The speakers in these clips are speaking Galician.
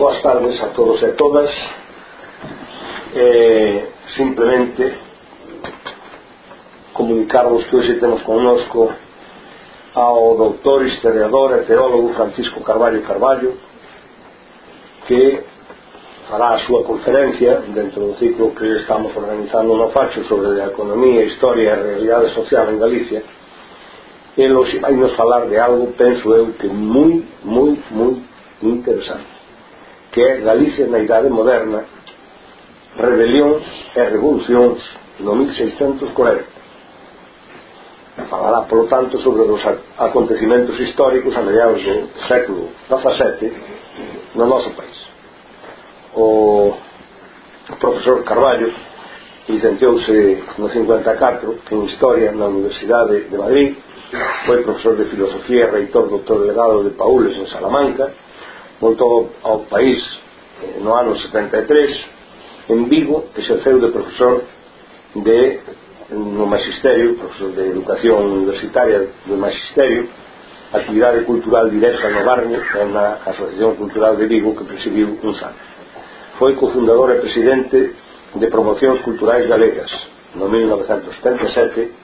Boas tardes a todos e a todas. Eh, Simplemente comunicarvos que hoxe temos connosco ao doutor, historiador e teólogo Francisco Carballo Carballo que fará a súa conferencia dentro do ciclo que estamos organizando no Facho sobre a economía, historia e realidade social en Galicia. E nos vai nos falar de algo, penso eu, que moi, moi, moi interesante que é Galicia na idade moderna rebelións e revolucións no 1640 falará polo tanto sobre os acontecimentos históricos a mediados do século XVII no noso país. O profesor Carballo licenciouse no 54 en Historia na Universidade de Madrid foi profesor de Filosofía e reitor doutor legado de Paules en Salamanca voltou ao país no ano 73 en Vigo exerceu de profesor de no Magisterio profesor de Educación Universitaria do Magisterio actividade cultural directa no Barne na Asociación Cultural de Vigo que presidiu un anos foi cofundador e presidente de Promocións Culturais Galegas no 1977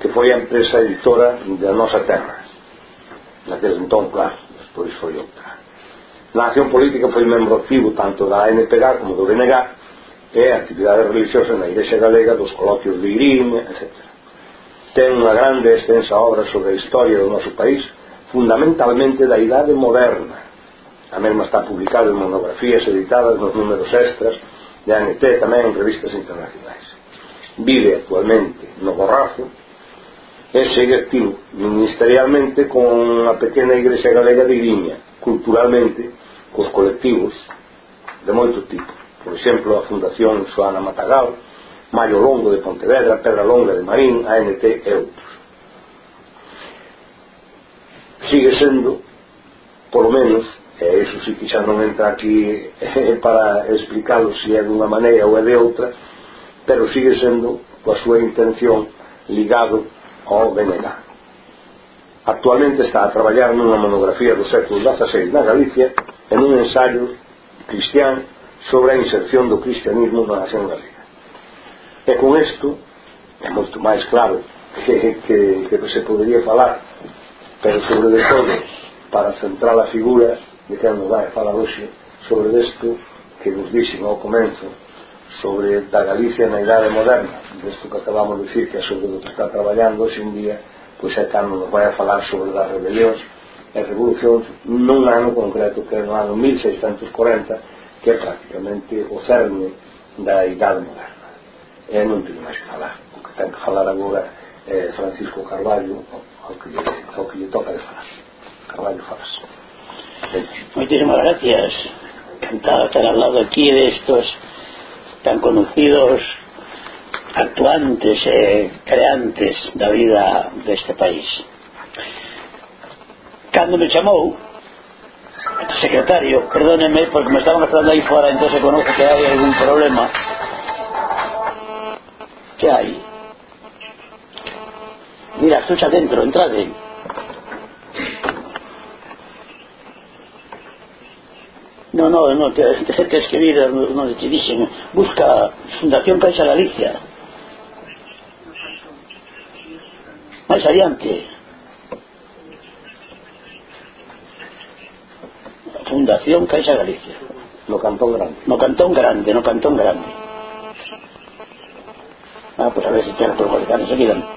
que foi a empresa editora da nosa terra. Naquele entón, claro, despois foi outra na acción política foi membro activo tanto da ANPG como do BNG e actividades religiosas na Igrexa Galega dos coloquios de Irín, etc. Ten unha grande e extensa obra sobre a historia do noso país, fundamentalmente da idade moderna. A mesma está publicada en monografías editadas nos números extras de ANT tamén en revistas internacionais. Vive actualmente no Borrazo, e segue activo ministerialmente con a pequena igrexa galega de Iriña culturalmente cos colectivos de moito tipo. Por exemplo a Fundación Suana Matagal Maio Longo de Pontevedra Pedra Longa de Marín, ANT e outros. Sigue sendo polo menos e iso sí que xa non entra aquí para explicarlo se é dunha maneira ou é de outra pero sigue sendo coa súa intención ligado ao BNG Actualmente está a traballar nunha monografía do século XVI na Galicia e nun ensaio cristián sobre a inserción do cristianismo na nación galega. E con isto, é moito máis claro que, que, que se podería falar, pero sobre de todo, para centrar a figura de que nos vai falar hoxe sobre isto que nos dixen ao comenzo sobre da Galicia na idade moderna, desto que acabamos de dicir que é sobre o que está traballando hoxe en día pois é cando nos vai a falar sobre as rebelións e revolucións nun ano concreto que é no ano 1640 que é prácticamente o cerne da idade moderna. E non teño máis que falar. O que ten que falar agora é Francisco Carvalho ao que lle, ao que lle toca de falar. Carvalho falas Moitísimas gracias. Encantado estar al lado aquí de estos tan conocidos actuantes e creantes da vida deste país. Cando me chamou, secretario, perdóneme, porque me estaban esperando aí fora, entón se conoce que hai algún problema. Que hai? Mira, estou xa dentro, entrade. No, no, no, te, te, te escribir, no, te dixen, busca Fundación Caixa Galicia. máis adiante Fundación Caixa Galicia. No Cantón Grande. No Cantón Grande, no Cantón Grande. Ah, pues a ver se te por colgar enseguida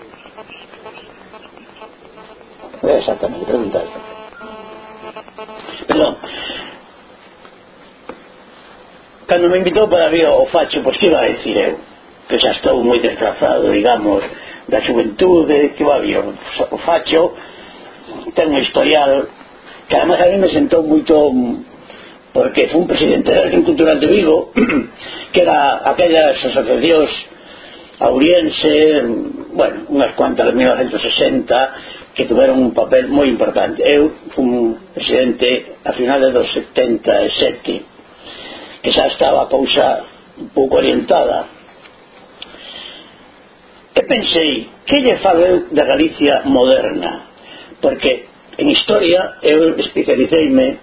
exactamente, preguntar. Perdón. Cando me invitou para vir o facho pois que iba a decir eu que xa estou moi desplazado digamos da xuventude que va vir o, Facho ten un historial que además a mí me sentou moito porque fue un presidente da Orden Cultural de Vigo que era aquellas asociacións auriense bueno, unhas cuantas de 1960 que tuveron un papel moi importante. Eu fui presidente a finales dos 77 que xa estaba a cousa un pouco orientada. E pensei, que lle faden de Galicia moderna? Porque en historia eu especialiceime,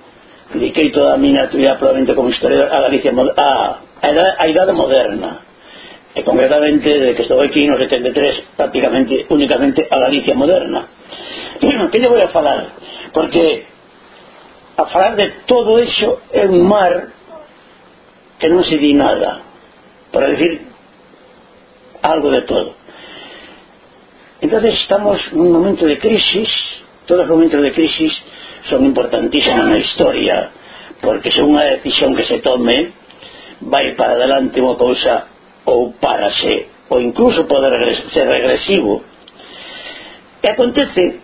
dediquei toda a miña actividade probablemente como historiador a Galicia a, a, a idade moderna. E concretamente, de que estou aquí no 73, prácticamente únicamente a Galicia moderna. que lle vou a falar? Porque a falar de todo iso é un mar que non se di nada para decir algo de todo Entonces estamos nun momento de crisis, todos os momentos de crisis son importantísimos na historia, porque se unha decisión que se tome vai para adelante unha cousa ou parase, ou incluso pode ser regresivo. E acontece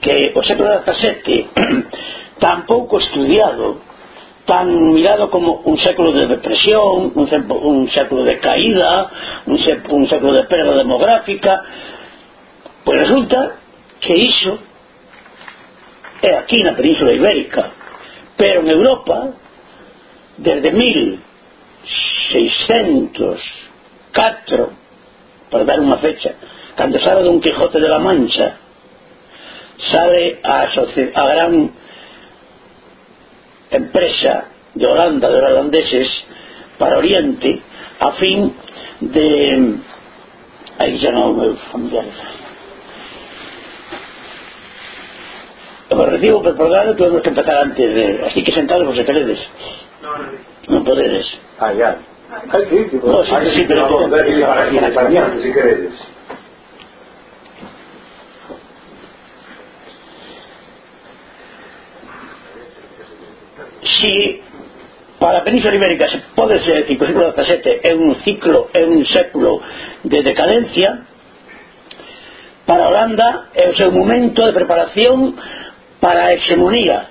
que o século XVII tan pouco estudiado tan mirado como un século de depresión un, século de caída un século de perda demográfica Pois resulta que iso é eh, aquí na Península Ibérica, pero en Europa, desde 1604, para dar unha fecha, cando sale Don Quijote de la Mancha, sale a, a gran empresa de Holanda, de holandeses, para Oriente, a fin de... Aí xa non, meu familiar, Os recibo por programa, tuvemos que empezar antes de... Así que sentados vos se queredes. No, no. Non podedes. Ah, ya. Ah, sí, sí, no, sí, sí, sí, pero... Para aquí, para aquí, si queredes. Si para a Península Ibérica se pode ser que o século XVII é un ciclo, é un século de decadencia, para Holanda é o seu momento de preparación para a hexemonía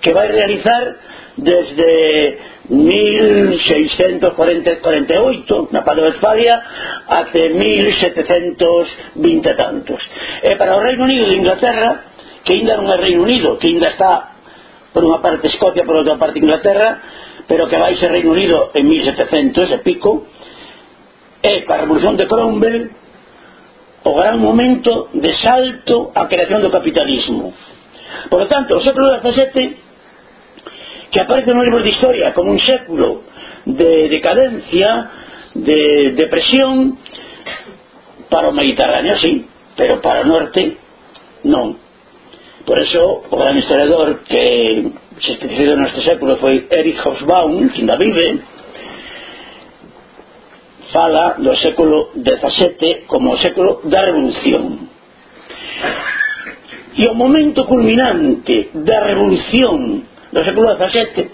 que vai realizar desde 1648 na Palo de Westfalia até 1720 tantos. E para o Reino Unido de Inglaterra que ainda non é Reino Unido que ainda está por unha parte Escocia por outra parte Inglaterra pero que vai ser Reino Unido en 1700 e pico é a revolución de Cromwell o gran momento de salto á creación do capitalismo. Por lo tanto, o século XVII, que aparece nos libros de historia como un século de decadencia, de depresión, para o Mediterráneo sí, pero para o norte non. Por eso, o gran historiador que se especificou neste século foi Erich Hobsbawm, que ainda vive, fala do século XVII como o século da revolución. E o momento culminante da revolución do século XVII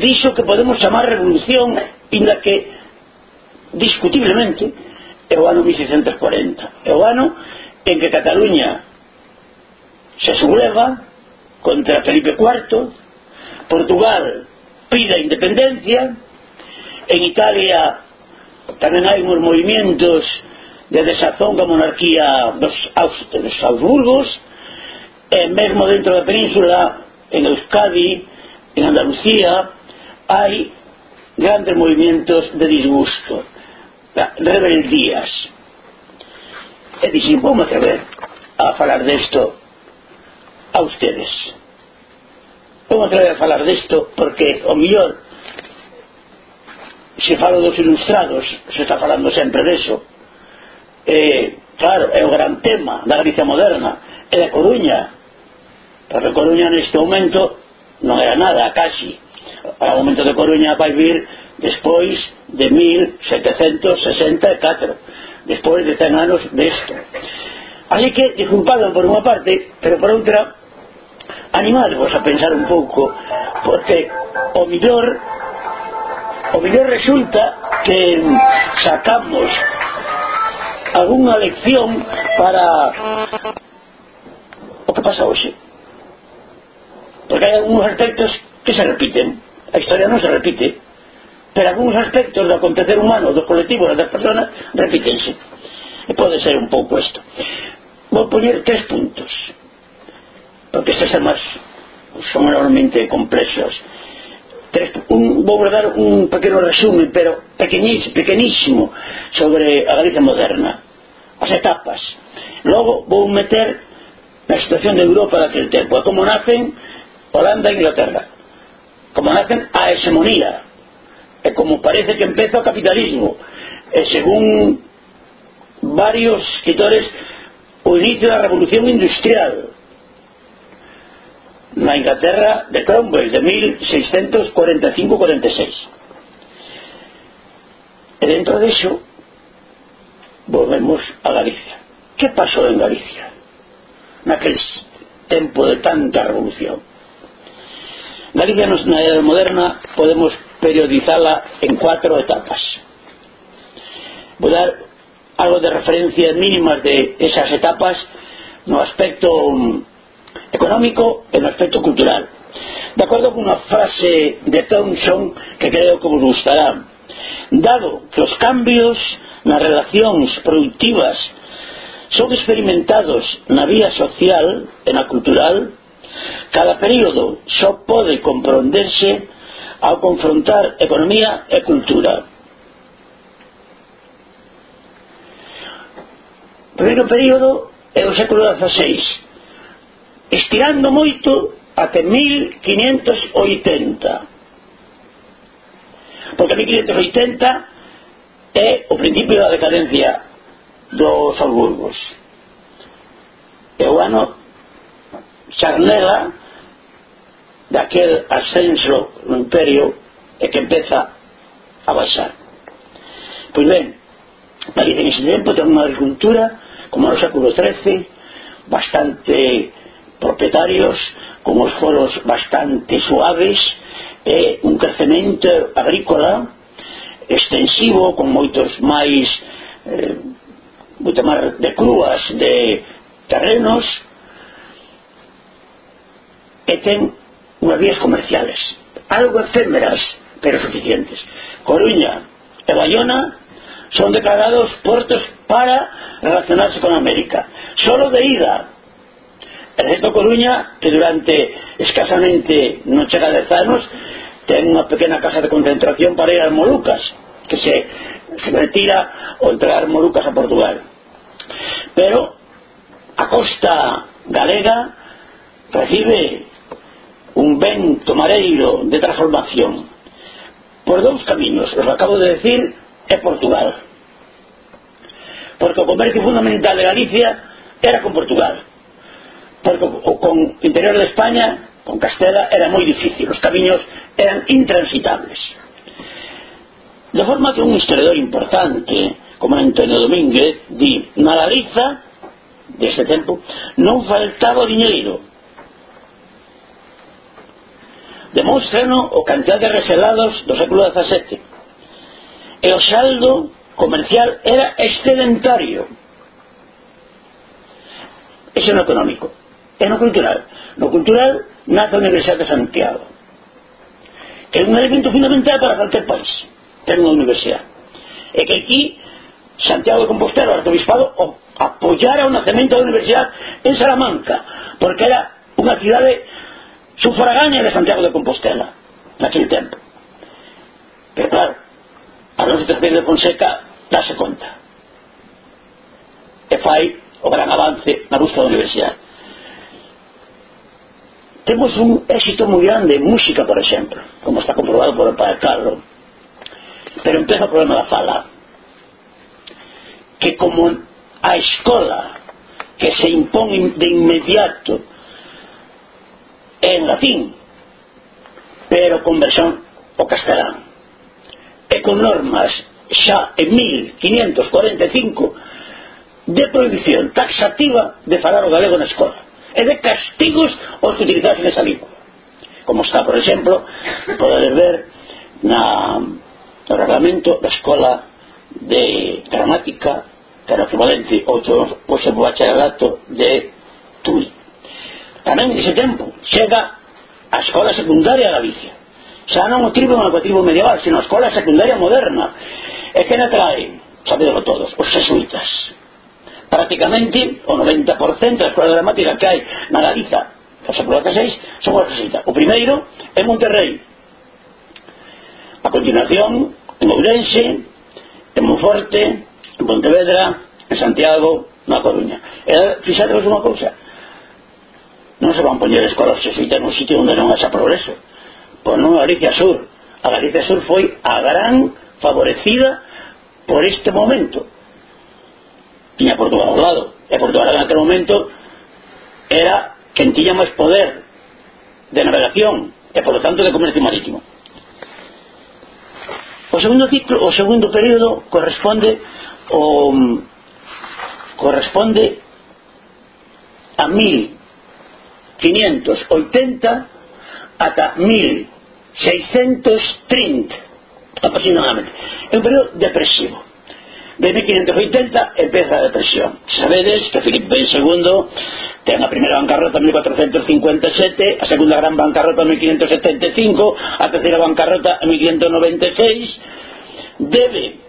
dixo que podemos chamar revolución inda que discutiblemente é o ano 1640 é o ano en que Cataluña se subleva contra Felipe IV Portugal pide independencia en Italia tamén hai uns movimientos de desazón da monarquía dos, dos Augsburgos e mesmo dentro da península, en Euskadi, en Andalucía, hai grandes movimentos de disgusto, rebeldías. E dixen, vou a ver a falar desto a ustedes. vou a a falar desto porque o mellor se falo dos ilustrados, se está falando sempre deso. Eh, claro, é o gran tema da Galicia moderna, e da Coruña, Porque Coruña neste momento non era nada, casi. O momento de Coruña vai vir despois de 1764, despois de 100 anos desto. Así que, disculpado por unha parte, pero por outra, animadvos a pensar un pouco, porque o millor, o millor resulta que sacamos algunha lección para o que pasa hoxe porque hai algúns aspectos que se repiten. A historia non se repite. Pero algúns aspectos do acontecer humano do colectivo das personas repítense. E pode ser un pouco isto. Vou poñer tres puntos. Porque estes temas son enormemente complexos. Tres, un, vou dar un pequeno resumen pero pequeñís, pequenísimo sobre a Galicia moderna as etapas. Logo vou meter na situación de Europa daquele tempo como nacen Holanda, Inglaterra. Como nacen a hexemonía, e como parece que empeza o capitalismo, e según varios escritores, o inicio da revolución industrial. Na Inglaterra de Cromwell de 1645-46 e dentro dexo volvemos a Galicia. Que pasou en Galicia naquel tempo de tanta revolución? La vida na era moderna podemos periodizala en cuatro etapas. Vou dar algo de referencias mínimas de esas etapas no aspecto mm, económico e no aspecto cultural. De acordo con unha frase de Thompson que creo que vos gustará. Dado que os cambios nas relacións productivas son experimentados na vía social e na cultural, Cada período só pode comprenderse ao confrontar economía e cultura. O primeiro período é o século XVI, estirando moito até 1580. Porque 1580 é o principio da decadencia dos Habsburgos. É o ano Charnela daquel ascenso no imperio e que empeza a baixar. Pois ben parece en ese tempo ten unha agricultura como no século XIII bastante propietarios con os foros bastante suaves e un crecemento agrícola extensivo con moitos máis eh, moita máis de crúas de terrenos e ten unhas vías comerciales. Algo efémeras pero suficientes. Coruña e Bayona son declarados puertos para relacionarse con América. Solo de ida. Excepto Coruña que durante escasamente a 10 anos ten unha pequena casa de concentración para ir ás Molucas que se, se retira o entregar Molucas a Portugal. Pero a costa galega recibe un vento mareiro de transformación. Por dous caminos os acabo de decir é Portugal. Porque o comercio fundamental de Galicia era con Portugal. Porque o con interior de España con Castela era moi difícil. Os camiños eran intransitables. De forma que un historiador importante como Antonio Domínguez di na Galiza ese tempo non faltaba o diñeiro demóstranos o cantidad de reselados do século XVII e o saldo comercial era excedentario. Ese no económico e no cultural. No cultural nace a Universidade de Santiago que é un elemento fundamental para cualquier país ter unha universidade e que aquí Santiago de Compostela, o arzobispado apoyara o nacemento da universidade en Salamanca porque era unha cidade sufragánea de Santiago de Compostela naquele tempo pero claro a nosa de Fonseca dáse conta. E fai o gran avance na busca da universidade. Temos un éxito moi grande en música por exemplo como está comprobado por o padre Carlos pero empeza o problema da fala que como a escola que se impón de inmediato en latín, pero con versión o castelán. E con normas xa en 1545 de prohibición taxativa de falar o galego na escola e de castigos aos que utilizasen esa lingua como está, por exemplo podedes ver na, no reglamento da escola de gramática que era equivalente ao o bacharelato de Tui tamén nese tempo chega a escola secundaria a Galicia. Xa non o tribo educativo o medieval sino a escola secundaria moderna. E que na trae, sabedelo todos os jesuitas prácticamente o 90% da escola dramática que hai na Galiza o século XVI son os jesuitas o primeiro é Monterrey. A continuación en Ourense en Monforte en Pontevedra en Santiago na Coruña. E fixadevos unha cousa non se van poñer escolas xesuitas nun sitio onde non haxa progreso. Pois non a Galicia Sur. A Galicia Sur foi a gran favorecida por este momento. Tiña Portugal ao lado. E Portugal en aquel momento era quen tiña máis poder de navegación e por lo tanto de comercio marítimo. O segundo ciclo o segundo período corresponde o mm, corresponde a 1000 580 ata 1630 aproximadamente. É un período depresivo. De 1580 empeza a depresión. Sabedes que Filipe II ten a primeira bancarrota en 1457 a segunda gran bancarrota en 1575 a terceira bancarrota en 1596 debe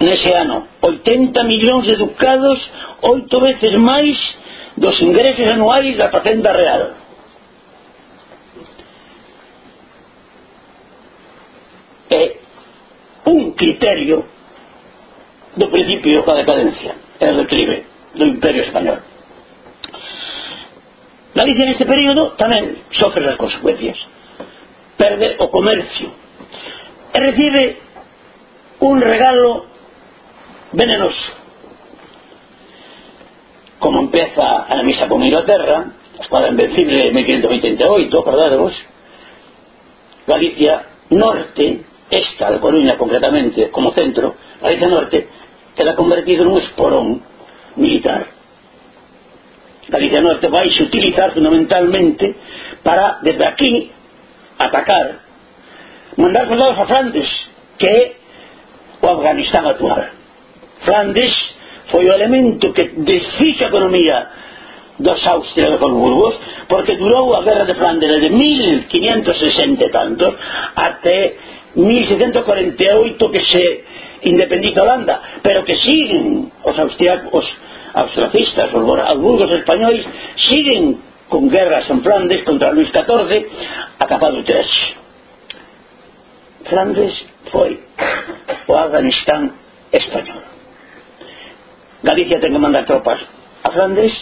nese ano 80 millóns de ducados oito veces máis dos ingresos anuais da patenta real. É un criterio do principio da decadencia e declive do Imperio Español. Galicia neste período tamén sofre as consecuencias. Perde o comercio e recibe un regalo venenoso como empeza a misa con Inglaterra, a escuadra invencible de 1588, acordados, Galicia Norte, esta de Coruña concretamente, como centro, Galicia Norte, queda convertido nun esporón militar. Galicia Norte vai se utilizar fundamentalmente para, desde aquí, atacar, mandar soldados a Flandes, que é o Afganistán actual. Flandes foi o elemento que desfixo a economía dos Austria de Habsburgos porque durou a guerra de Flandres de 1560 e tantos até 1748 que se independiza Holanda. Pero que siguen os austriacos austracistas, os burgos españois siguen con guerras en Flandes contra Luis XIV acabado tres. Flandes foi o Afganistán español. Galicia ten que mandar tropas a Flandes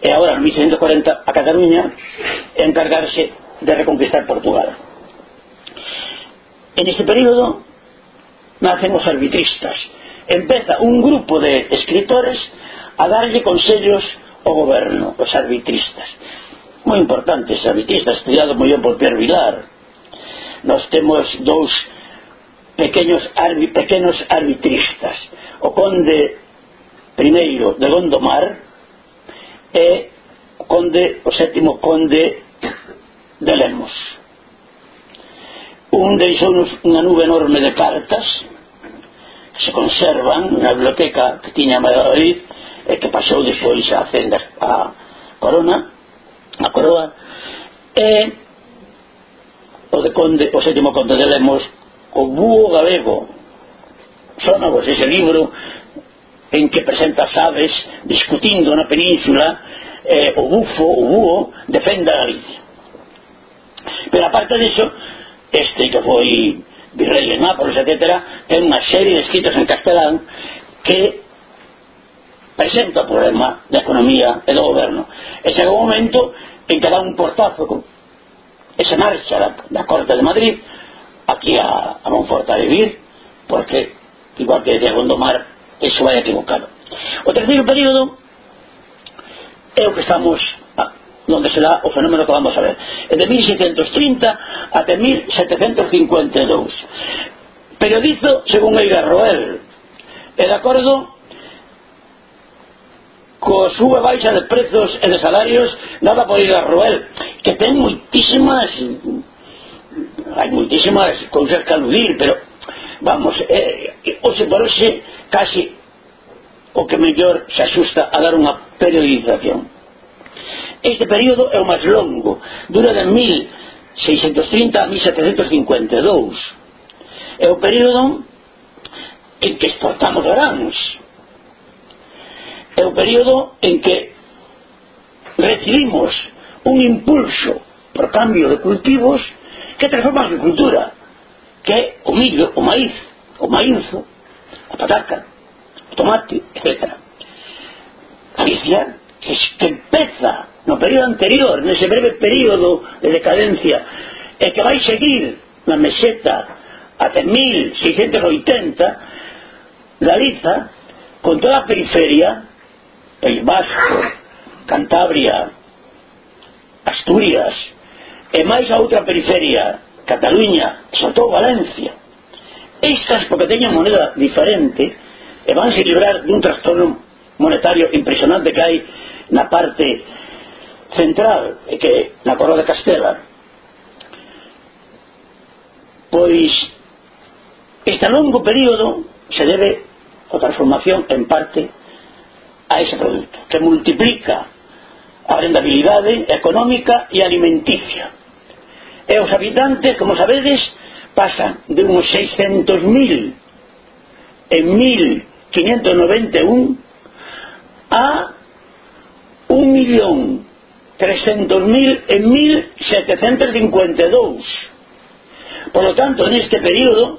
e agora en 1640 a Cataluña encargarse de reconquistar Portugal. En este período nacen os arbitristas. Empeza un grupo de escritores a darlle consellos ao goberno os arbitristas. Moi importantes arbitristas estudiado moi ben por Pierre Vilar. Nos temos dous pequenos, arbi, pequenos arbitristas. O conde primeiro de Gondomar e conde, o sétimo conde de Lemos. Un deixounos unha nube enorme de cartas que se conservan na biblioteca que tiña Madrid e que pasou despois a Hacendas a Corona, a Coroa, e o de conde, o sétimo conde de Lemos, o búho galego. sonavos ese libro en que presenta as aves discutindo na península eh, o bufo, o búho defenda a Galicia. Pero aparte disso este que foi virrey en Nápoles, etc ten unha serie de escritos en castelán que presenta o problema da economía e do goberno. E chega un momento en que dá un portazo con esa marcha da, da Corte de Madrid aquí a, a Monforte a vivir porque igual que decía Gondomar eso vai equivocado o terceiro período é o que estamos ah, donde se dá o fenómeno que vamos a ver. É de 1730 até 1752 periodizo según Eiga Roel é de acordo co sube baixa de prezos e de salarios dada por Eiga Roel que ten moitísimas hai moitísimas cousas que aludir pero vamos, eh, o parece casi o que mellor se asusta a dar unha periodización. Este período é o máis longo, dura de 1630 a 1752. É o período en que exportamos granos. É o período en que recibimos un impulso por cambio de cultivos que transforma a agricultura que o o maíz, o maízo, a pataca, o tomate, etc. Galicia que, que empeza no período anterior, nese breve período de decadencia, e que vai seguir na meseta até 1680, Galiza, con toda a periferia, País Vasco, Cantabria, Asturias, e máis a outra periferia Cataluña, sobre todo Valencia, estas, porque teñen moneda diferente, e vanse librar dun trastorno monetario impresionante que hai na parte central, que na coroa de Castela. Pois, este longo período se debe a transformación, en parte, a ese produto, que multiplica a rendabilidade económica e alimenticia e os habitantes, como sabedes, pasan de uns 600.000 en 1591 a 1.300.000 en 1752. Por lo tanto, en este período,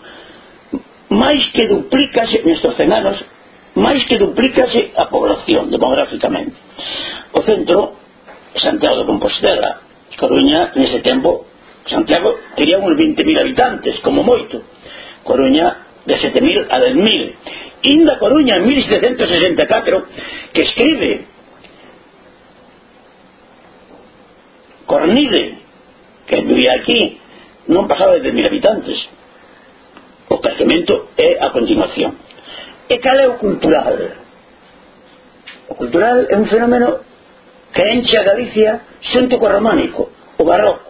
máis que duplícase nestes 100 anos, máis que duplícase a población demográficamente. O centro Santiago de Compostela, Coruña, nese tempo Santiago tería uns 20.000 habitantes, como moito. Coruña, de 7.000 a 10.000. Inda Coruña, en 1764, que escribe Cornide, que vivía aquí, non pasaba de 10.000 habitantes. O crecemento é a continuación. E cal é o cultural? O cultural é un fenómeno que enche a Galicia xunto co románico, o barroco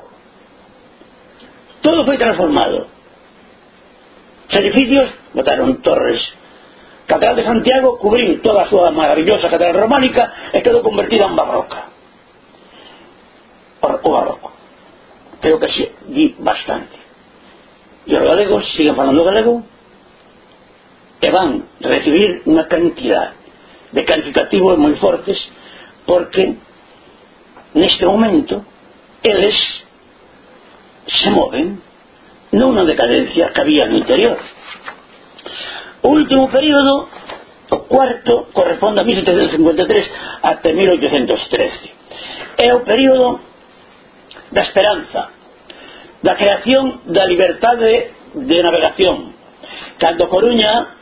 todo foi transformado. Edificios, botaron torres. Catedral de Santiago cubrín toda a súa maravillosa catedral románica e quedou convertida en barroca. O barroco. Creo que se di bastante. E os galegos siguen falando galego e van recibir unha cantidad de calificativos moi fortes porque neste momento eles se moven nunha decadencia que había no interior. O último período, o cuarto, corresponde a 1753 até 1813. É o período da esperanza, da creación da libertade de navegación. Cando Coruña,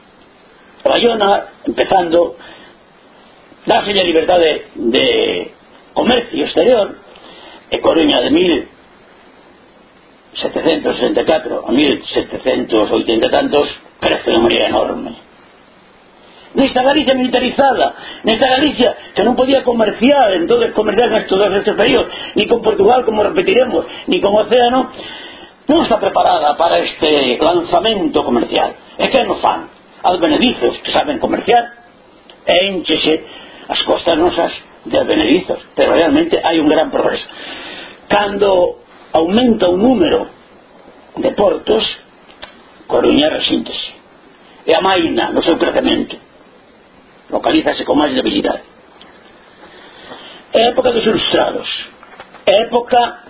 Bayona, empezando, dáse a libertade de comercio exterior, e Coruña de 1813, 764 a 1780 tantos crece de maneira enorme nesta Galicia militarizada, nesta Galicia que non podía comerciar, entonces comerciar con todos estes períodos, ni con Portugal, como repetiremos, ni con Océano, non está preparada para este lanzamento comercial. E que non fan? albenedizos que saben comerciar, e enchese as costas nosas de benedizos, pero realmente hai un gran progreso. Cando aumenta o número de portos, Coruña resíntese. E a maina no seu crecemento. Localízase con máis debilidade. Época dos ilustrados. Época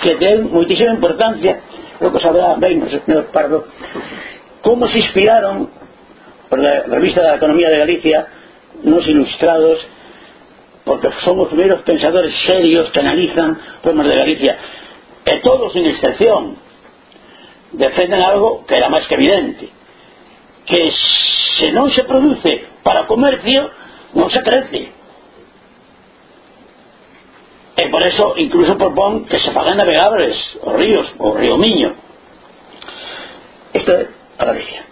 que ten moitísima importancia o que saberá ben o señor Pardo como se inspiraron por la revista da Economía de Galicia nos ilustrados porque son os primeiros pensadores serios que analizan problemas de Galicia. E todos sin excepción defenden algo que era máis que evidente que se non se produce para comercio non se crece. E por eso incluso propón que se fagan navegables os ríos, o río Miño. Isto é a Galicia.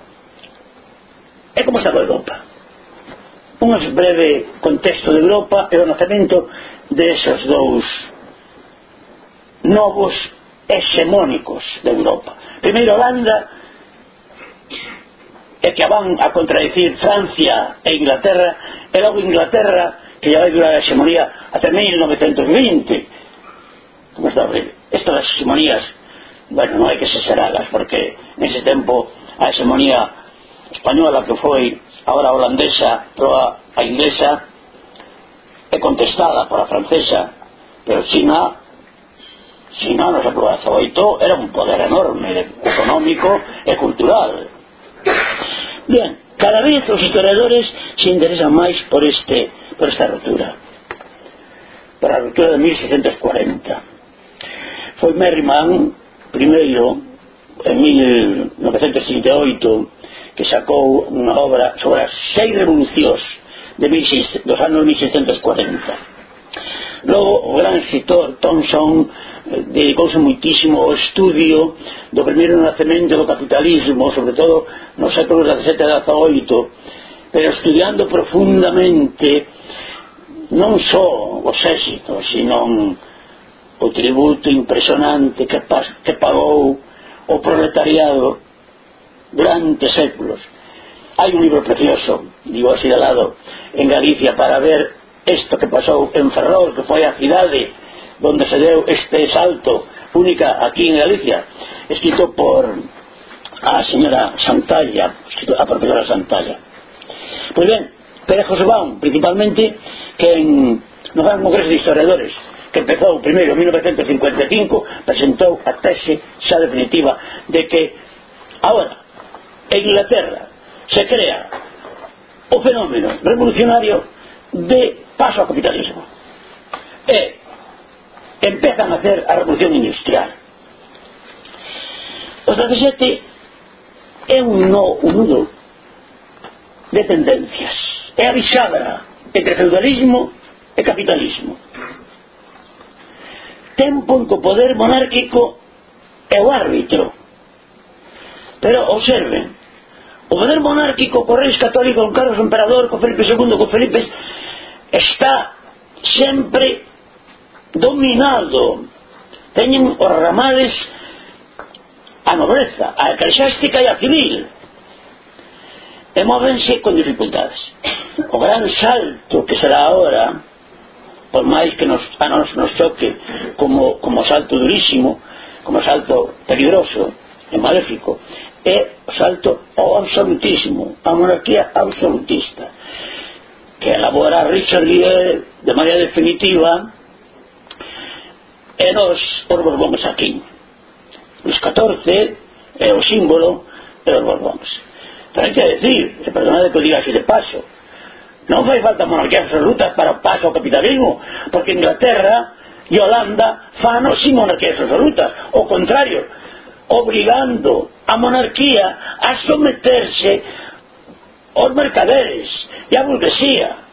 É como está a Europa un breve contexto de Europa e o nacemento de esos dous novos hexemónicos de Europa. Primeiro Holanda e que van a contradicir Francia e Inglaterra e logo Inglaterra que ya vai durar a hegemonía até 1920 como está a isto estas hegemonías bueno, non hai que seseralas porque nese tempo a hegemonía española que foi ahora a holandesa, proa a inglesa, é contestada por a francesa, pero China China no século XVIII era un poder enorme económico e cultural. Bien, cada vez os historiadores se interesan máis por este por esta ruptura por a ruptura de 1640 foi Merriman primeiro en 1958 que sacou unha obra sobre as seis revolucións de 16, dos anos 1640 logo o gran escritor Thomson eh, dedicouse muitísimo ao estudio do primeiro nacemento do capitalismo sobre todo nos séculos XVII e XVIII pero estudiando profundamente non só os éxitos senón o tributo impresionante que, que pagou o proletariado durante séculos. Hai un libro precioso, digo asidalado, en Galicia para ver isto que pasou en Ferrol, que foi a cidade donde se deu este salto única aquí en Galicia, escrito por a señora Santalla, a profesora Santalla. Pois ben, Pérez Josebán, principalmente, que en, no gran congreso de historiadores, que empezou primeiro en 1955, presentou a tese xa definitiva de que ahora en Inglaterra se crea o fenómeno revolucionario de paso ao capitalismo. E empezan a hacer a revolución industrial. O 17 é un no un nudo de tendencias. É a bisagra entre feudalismo e capitalismo. Tempo en que o poder monárquico é o árbitro Pero observen, o poder monárquico co reis católico con Carlos Emperador, co Felipe II, con Felipe está sempre dominado. Teñen os ramales a nobreza, a eclesiástica e a civil. E móvense con dificultades. O gran salto que será agora por máis que nos, a nos nos choque como, como salto durísimo como salto peligroso e maléfico é salto ao absolutismo, a monarquía absolutista, que elabora Richard Lee de maneira definitiva e nos os Borbóns aquí. Os 14 é o símbolo e os Borbóns. Pero hai que decir, e perdonade que o diga así de paso, non fai falta monarquía absoluta para o paso ao capitalismo, porque Inglaterra e Holanda fano sin monarquías absolutas, o contrario, obrigando a monarquía a someterse aos mercaderes e a burguesía.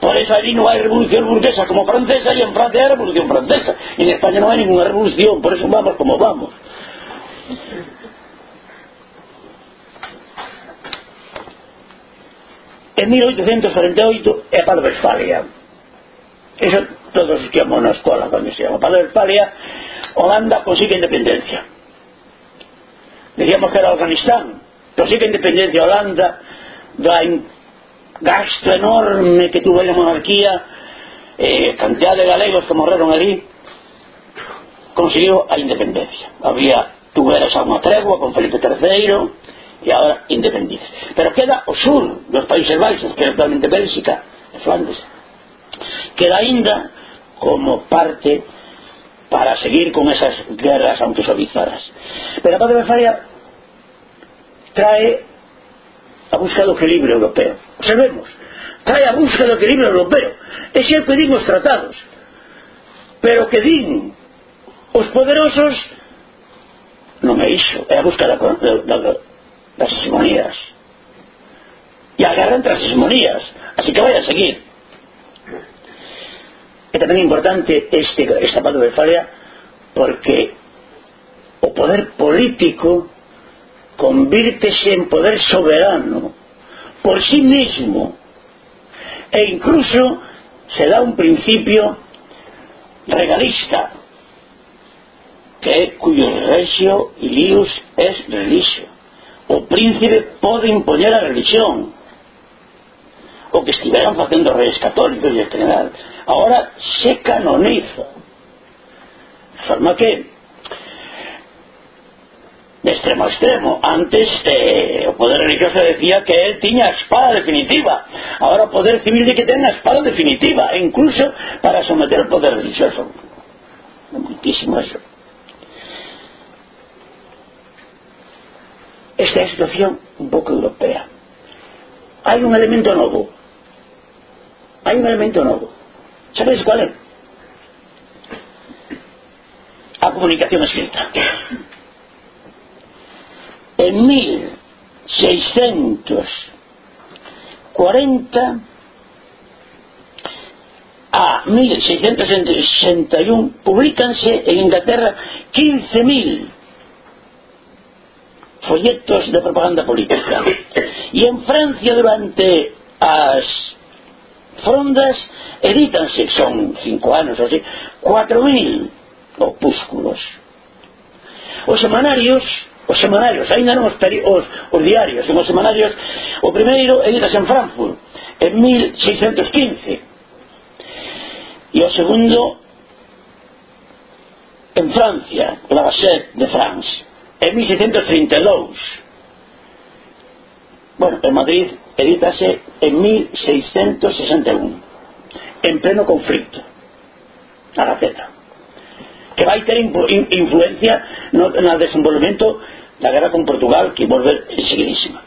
Por eso allí non hai revolución burguesa como francesa e en Francia hai revolución francesa. E en España non hai ninguna revolución, por eso vamos como vamos. En 1848 é para Westfalia. Eso todos chamou na escola cando se chama para Westfalia Holanda consigue independencia. Diríamos que era Afganistán. Consigue independencia Holanda da gasto enorme que tuvo a monarquía, eh, cantidad de galegos que morreron ali, consiguió a independencia. Había tuveras a unha tregua con Felipe III e agora independientes Pero queda o sur dos Países Baixos, que é actualmente Bélgica, e Flandes. Queda ainda como parte para seguir con esas guerras, aunque suavizadas. Pero a Padre Benfaya trae a busca do equilibrio europeo. sabemos trae a busca do equilibrio europeo. E xa que din os tratados. Pero que din os poderosos non é iso, é a busca da, da, da, das hegemonías. E a guerra entre as hegemonías. Así que vai a seguir é tamén importante este, esta parte de Falia porque o poder político convírtese en poder soberano por sí mismo. E incluso se dá un principio regalista que cuyo regio ilius es religio. O príncipe pode impoñer a religión o que estiveran facendo reis católicos e en general ahora se canoniza. De forma que de extremo a extremo antes eh, o poder religioso decía que él tiña a espada definitiva. Ahora o poder civil de que ten a espada definitiva e incluso para someter o poder religioso. É muitísimo eso. Esta a situación un pouco europea. Hai un elemento novo hai un elemento novo ¿Sabéis cuál é? A comunicación escrita. En 1640 a 1661 publicanse en Inglaterra 15.000 folletos de propaganda política. E en Francia durante as frondas edítanse, son cinco anos así, 4.000 opúsculos. Os semanarios, os semanarios, ainda non os, os, os diarios, son os semanarios, o primeiro edítase en Frankfurt, en 1615, e o segundo en Francia, la Gazette de France, en 1632, Bueno, en Madrid edítase en 1661, en pleno conflicto, Araceta, que vai ter influencia no, no desenvolvemento da guerra con Portugal, que volve seguidísima.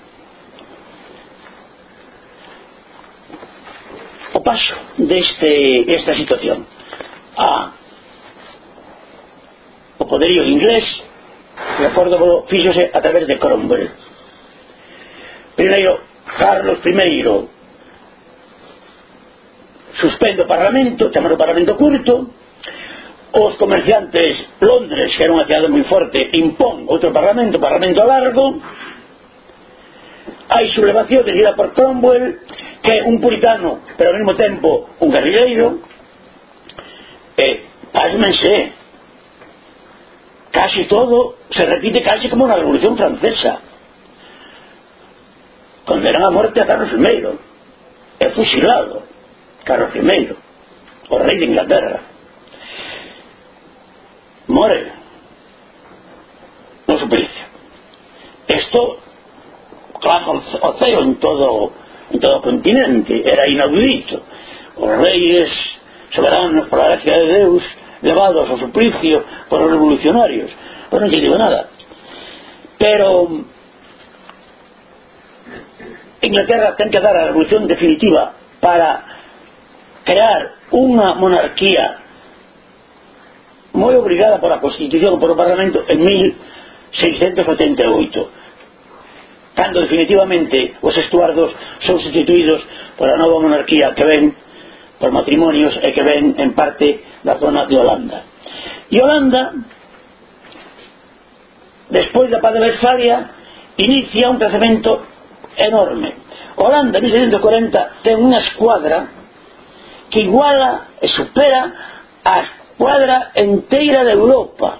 O paso deste esta situación a o poderío inglés, recordo, fíxose a través de Cromwell, primeiro Carlos I suspende o Parlamento, chamado Parlamento curto, os comerciantes Londres, que era unha cidade moi forte, impón outro Parlamento, Parlamento largo, hai sublevación dirigida por Cromwell, que é un puritano, pero ao mesmo tempo un guerrilleiro, e, pasmense, casi todo se repite casi como na Revolución Francesa, condenan a morte a Carlos I. É fusilado Carlos I o rei de Inglaterra. More no suplicio isto clama o ceo en todo en todo o continente era inaudito. Os reis soberanos por a gracia de Deus levados ao suplicio por os revolucionarios. Pues non lle digo nada. Pero Inglaterra ten que dar a revolución definitiva para crear unha monarquía moi obrigada pola Constitución e polo Parlamento en 1688 cando definitivamente os estuardos son sustituídos pola nova monarquía que ven por matrimonios e que ven en parte da zona de Holanda. E Holanda despois da paz de Westfalia inicia un crecemento enorme. Holanda, 1740, ten unha escuadra que iguala e supera a escuadra enteira de Europa,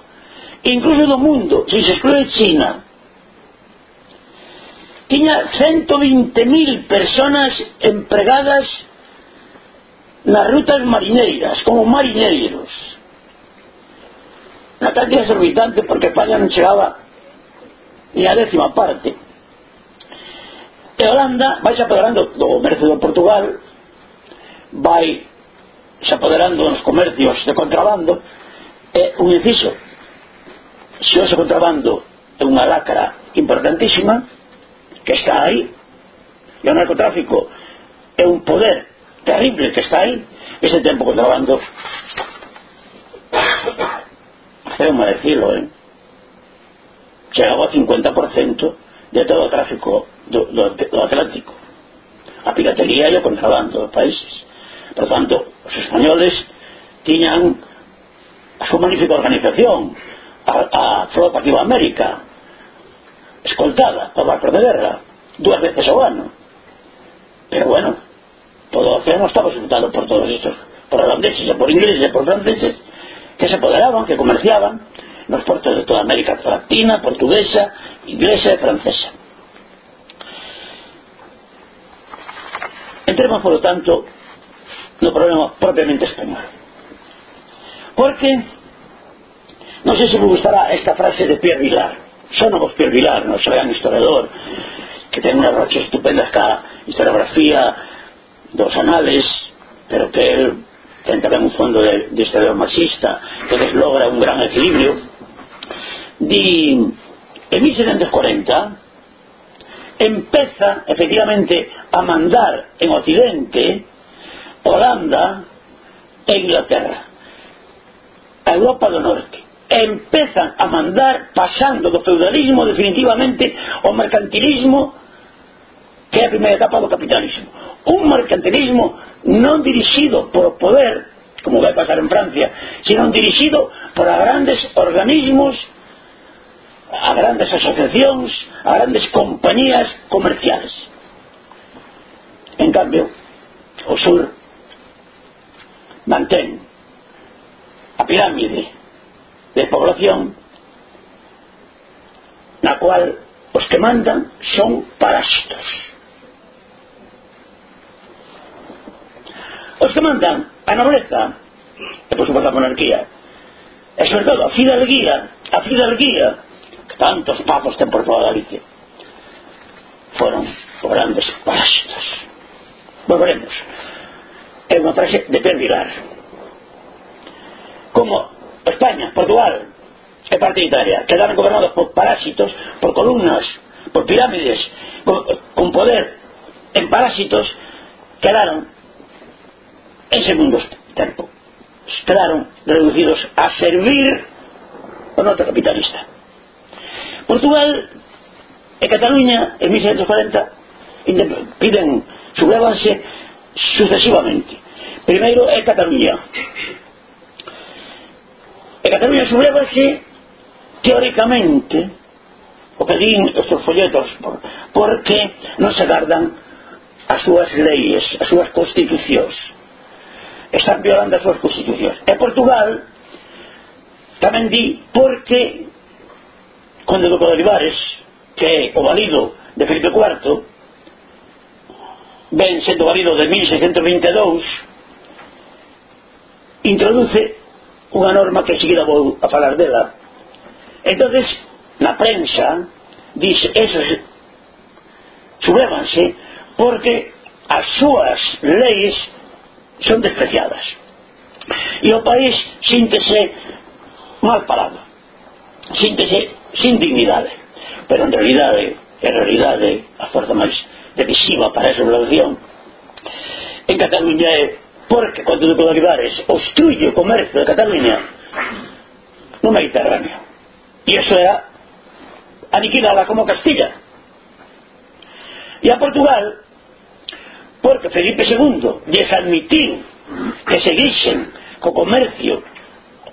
incluso do mundo, se se exclue China. Tiña 120.000 personas empregadas nas rutas marineiras, como marineiros. Unha cantidad exorbitante porque España non chegaba ni a décima parte e Holanda vai apoderando do comercio de Portugal vai se apoderando nos comercios de contrabando e un inciso se o contrabando é unha lacra importantísima que está aí e o narcotráfico é un poder terrible que está aí ese tempo contrabando tengo a decirlo eh chegaba ao 50% de todo o tráfico do, do, do Atlántico. A piratería e o contrabando dos países. Por tanto os españoles tiñan a magnífica organización a, a flota que iba a América escoltada por barcos de guerra dúas veces ao ano pero bueno todo o océano estaba disfrutado por todos estos por holandeses por ingleses por franceses que se apoderaban, que comerciaban nos portos de toda América Latina, portuguesa, inglesa e francesa entremos por lo tanto no problema propiamente español porque non sei se me gustará esta frase de Pierre Vilar. Sónogos Pierre Vilar, noso gran historiador que ten unhas rochas estupendas ca historiografía dos anales pero que el ten tamén un fondo de, de historiador marxista que logra un gran equilibrio. Di en 1740 empieza efectivamente a mandar en Occidente Holanda e Inglaterra. A Europa do Norte. Empezan a mandar pasando do feudalismo definitivamente ao mercantilismo que é a primeira etapa do capitalismo. Un mercantilismo non dirixido por poder como vai pasar en Francia sino dirixido por grandes organismos a grandes asociacións, a grandes compañías comerciales. En cambio, o sur mantén a pirámide de población na cual os que mandan son parásitos. Os que mandan a nobleza e, por suposto, a monarquía. E, sobre todo, a fidalguía, a fidalguía tantos papos ten por toda Galicia. Os grandes parásitos. Volveremos. É unha frase de Vilar como España, Portugal e parte de Italia quedaron gobernados por parásitos por columnas, por pirámides con, con poder en parásitos quedaron en segundo tempo quedaron reducidos a servir o norte capitalista Portugal e Cataluña en 1740 piden sublevanse sucesivamente. Primeiro é Cataluña. E Cataluña sublevase teóricamente o que din estes folletos porque non se gardan as súas leis as súas constitucións. Están violando as súas constitucións. E Portugal tamén di porque conde do Codalivares que é o valido de Felipe IV ben sendo valido de 1622 introduce unha norma que seguida vou a falar dela. Entonces na prensa dice esos sublevanse porque as súas leis son despreciadas. E o país síntese mal parado síntese sin dignidade pero en realidade en realidade a forza máis decisiva para esa revolución en Cataluña é porque cando de Olivares obstruye o comercio de Cataluña no Mediterráneo. E eso era aniquilada como Castilla. E a Portugal porque Felipe II lles admitiu que seguixen co comercio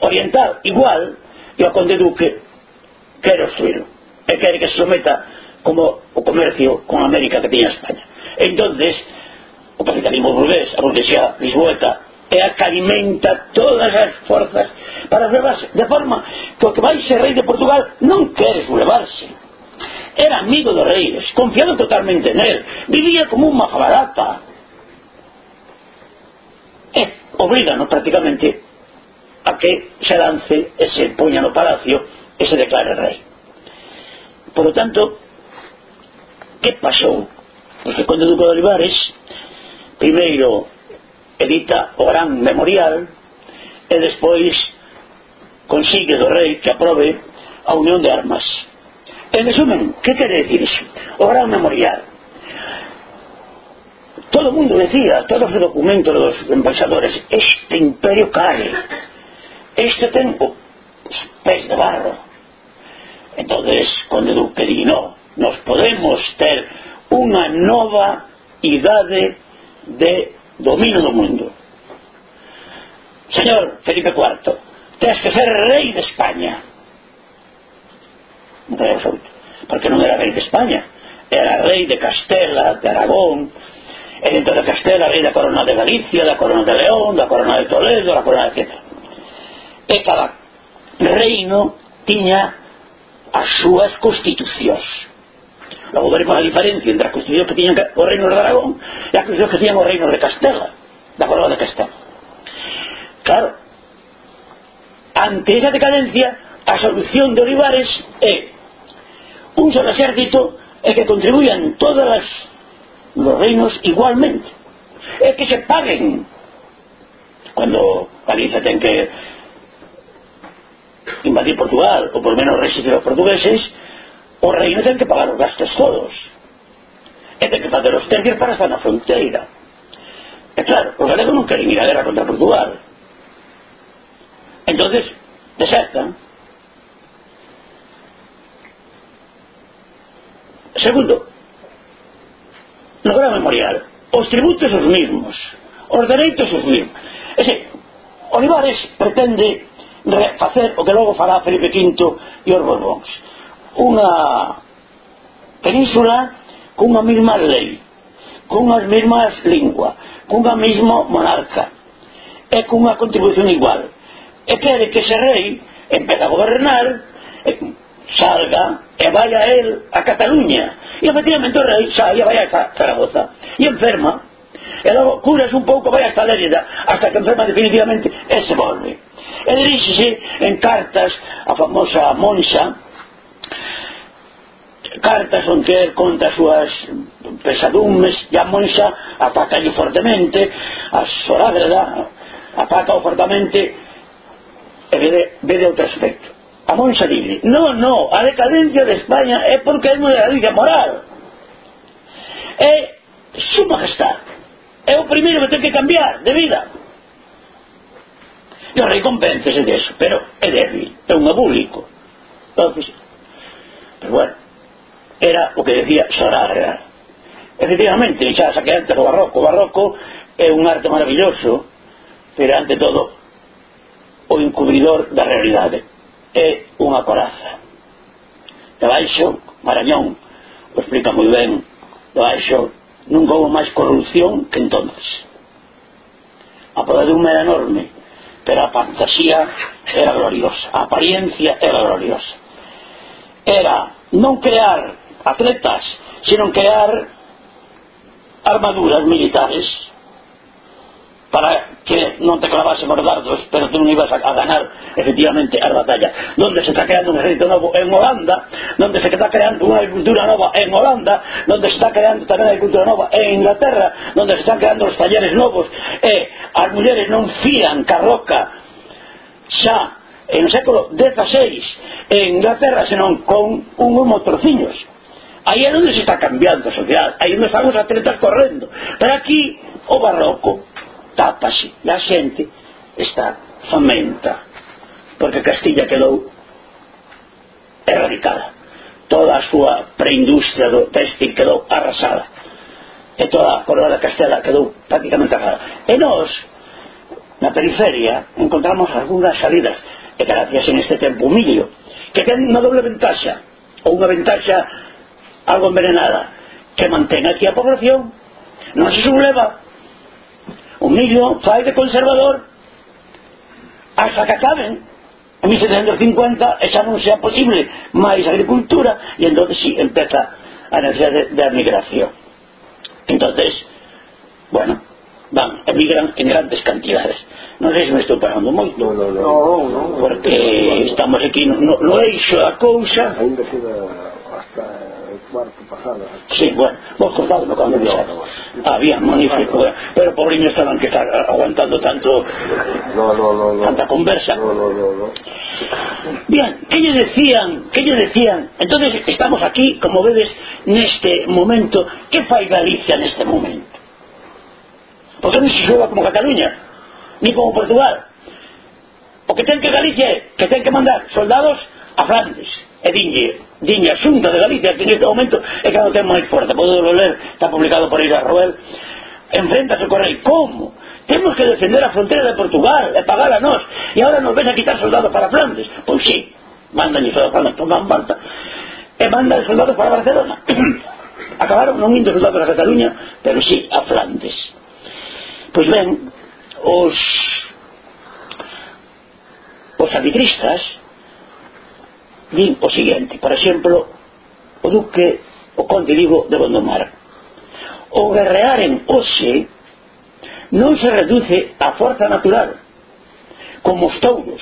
oriental igual e o conde Duque quere obstruirlo e quere que se someta como o comercio con América que tiña España. Entonces o capitalismo burgués a burguesía lisboeta e acalimenta todas as forzas para relevarse de forma que o que vai ser rei de Portugal non quere sublevarse. Era amigo dos Reyes, confiado totalmente nel, vivía como un majabarata. E obriganos prácticamente a que se lance e se poña no palacio e se declare rei. Por lo tanto, que pasou? Porque que Duque de Olivares primeiro edita o gran memorial e despois consigue do rei que aprobe a unión de armas. En resumen, que quere decir iso? O gran memorial. Todo o mundo decía, todos os documentos dos embaixadores, este imperio cae, este ten os pés de barro, entonces con Duque di no, nos podemos ter unha nova idade de domino do mundo. Señor Felipe IV tens que ser rei de España. Un rei absoluto porque non era rei de España era rei de Castela, de Aragón e dentro de Castela rei da corona de Galicia, da corona de León da corona de Toledo, da corona de Queta e cada reino tiña as súas constitucións. Logo veremos a diferencia entre as constitucións que tiñan o reino de Aragón e as constitucións que tiñan o reino de Castela da coroa de Castela. Claro ante esa decadencia a solución de Olivares é un solo exército e que contribuyan todas os los reinos igualmente. É que se paguen. Cando Galicia ten que invadir Portugal, ou por menos resistir aos portugueses, o reino ten que pagar os gastos todos. E ten que fazer os tenques para estar na fronteira. E claro, os galegos non queren ir a guerra contra Portugal. entonces desertan. Segundo, no gran memorial, os tributos os mismos, os dereitos os mismos. É dicir, Olivares pretende facer o que logo fará Felipe V e os Borbóns unha península cunha mesma lei cunhas mesmas lingua cunha mesmo monarca e cunha contribución igual. E quere que ese rei empeza a gobernar e salga e vaya a él a Cataluña. E efectivamente o rei sai e vai a Zaragoza. E enferma e logo curas un pouco vai hasta lérida hasta que enferma definitivamente e se volve e diríxese en cartas a famosa Monxa cartas onde él conta as súas pesadumes e a Monxa atacalle fortemente a Sorágrada ataca fortemente e vede, vede outro aspecto a Monxa dice no, no, a decadencia de España é porque é unha decadencia moral é su majestad é o primeiro que ten que cambiar de vida. E o rei convéncese deso pero é débil, é un abúlico. Entonces pero bueno era o que decía Sorarra efectivamente, xa saque antes o barroco. O barroco é un arte maravilloso pero ante todo o encubridor da realidade. É unha coraza. De baixo, Marañón o explica moi ben de baixo nunca houve máis corrupción que entonces a podaduma era enorme pero a fantasía era gloriosa a apariencia era gloriosa. Era non crear atletas sino crear armaduras militares para que non te clavásemos dardos pero tú non ibas a, a ganar efectivamente a batalla. Donde se está creando un ejército novo? En Holanda. Donde se está creando unha agricultura nova? En Holanda. Donde se está creando tamén a agricultura nova? En Inglaterra. Donde se están creando os talleres novos e eh, as mulleres non fían carroca. Xa en o século XVI en Inglaterra senón con unhos motorciños aí é onde se está cambiando a sociedade aí onde están os atletas correndo pero aquí o barroco tápase e a xente está famenta porque Castilla quedou erradicada. Toda a súa preindustria do textil quedou arrasada. E toda a coroa da Castela quedou prácticamente arrasada. E nós na periferia encontramos algunhas salidas. E gracias en este tempo humilio que ten unha doble ventaxa ou unha ventaxa algo envenenada que mantén aquí a población. Non se subleva o millo fai de conservador, hasta que acaben. En 1750 esa non sea posible. Máis agricultura e entón si sí, empeza a necesidade da migración entonces bueno van, emigran en grandes cantidades. Non sei se me estou parando moito no, no, no, no, porque no, no, no, estamos aquí no, no, no eixo a cousa ainda queda hasta cuarto pasado. Sí, bueno, vos contadlo cuando no, cambio Ah, bien, magnífico. Bueno. Eh. Pero pobre estaban que estar aguantando tanto. No, no, no, no. tanta conversa. No, no, no. Bien, ¿qué ellos decían? ¿Qué ellos decían? Entonces estamos aquí, como vedes, neste momento. ¿Qué fai Galicia neste momento? Porque non se xoga como Cataluña, ni como Portugal. O que ten que Galicia que ten que mandar soldados a Flandes e dinlle, dinlle a Xunta de Galicia que neste momento é cada ten máis forte podo ler, está publicado por Ira Ruel enfrentase con rei como temos que defender a fronteira de Portugal e pagar a nós. E agora nos ven a quitar soldados para Flandes pois sí, mandan soldados para toman falta. E mandan soldados para Barcelona. Acabaron non indo soldados a Cataluña pero sí a Flandes pois ben os os arbitristas din o seguinte, por exemplo, o duque, o conde digo de Gondomar. O guerrear en hoxe non se reduce a forza natural, como os touros,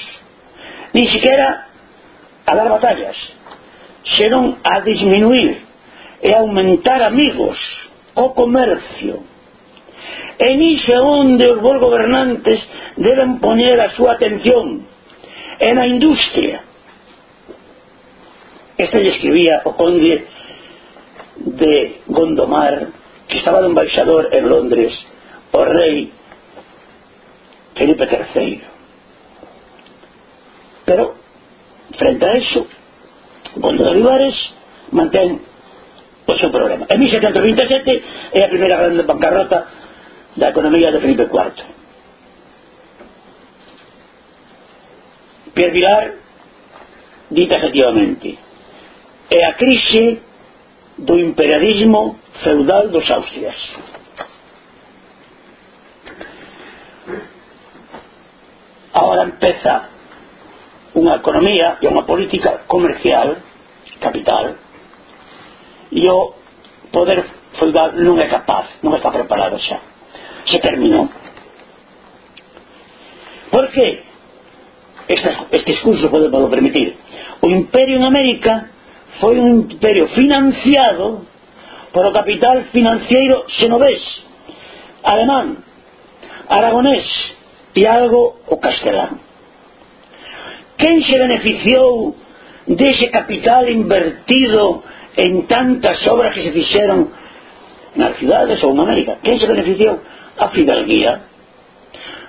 ni siquiera a dar batallas, senón a disminuir e aumentar amigos o comercio. E nixe onde os bons gobernantes deben poñer a súa atención, en a industria, Este lle escribía o conde de Gondomar que estaba de embaixador en Londres o rei Felipe III pero frente a eso Gondo de Olivares mantén o seu problema. En 1727 é a primeira grande bancarrota da economía de Felipe IV Pierre Vilar dita efectivamente é a crise do imperialismo feudal dos Austrias. Ahora empeza unha economía e unha política comercial, capital, e o poder feudal non é capaz, non está preparado xa. Se terminou. Por que? Este, este discurso podemos permitir. O imperio en América foi un imperio financiado polo capital financiero xenovés, alemán, aragonés e algo o castelán. Quen se beneficiou dese capital invertido en tantas obras que se fixeron nas cidades ou en América? Quen se beneficiou? A fidalguía.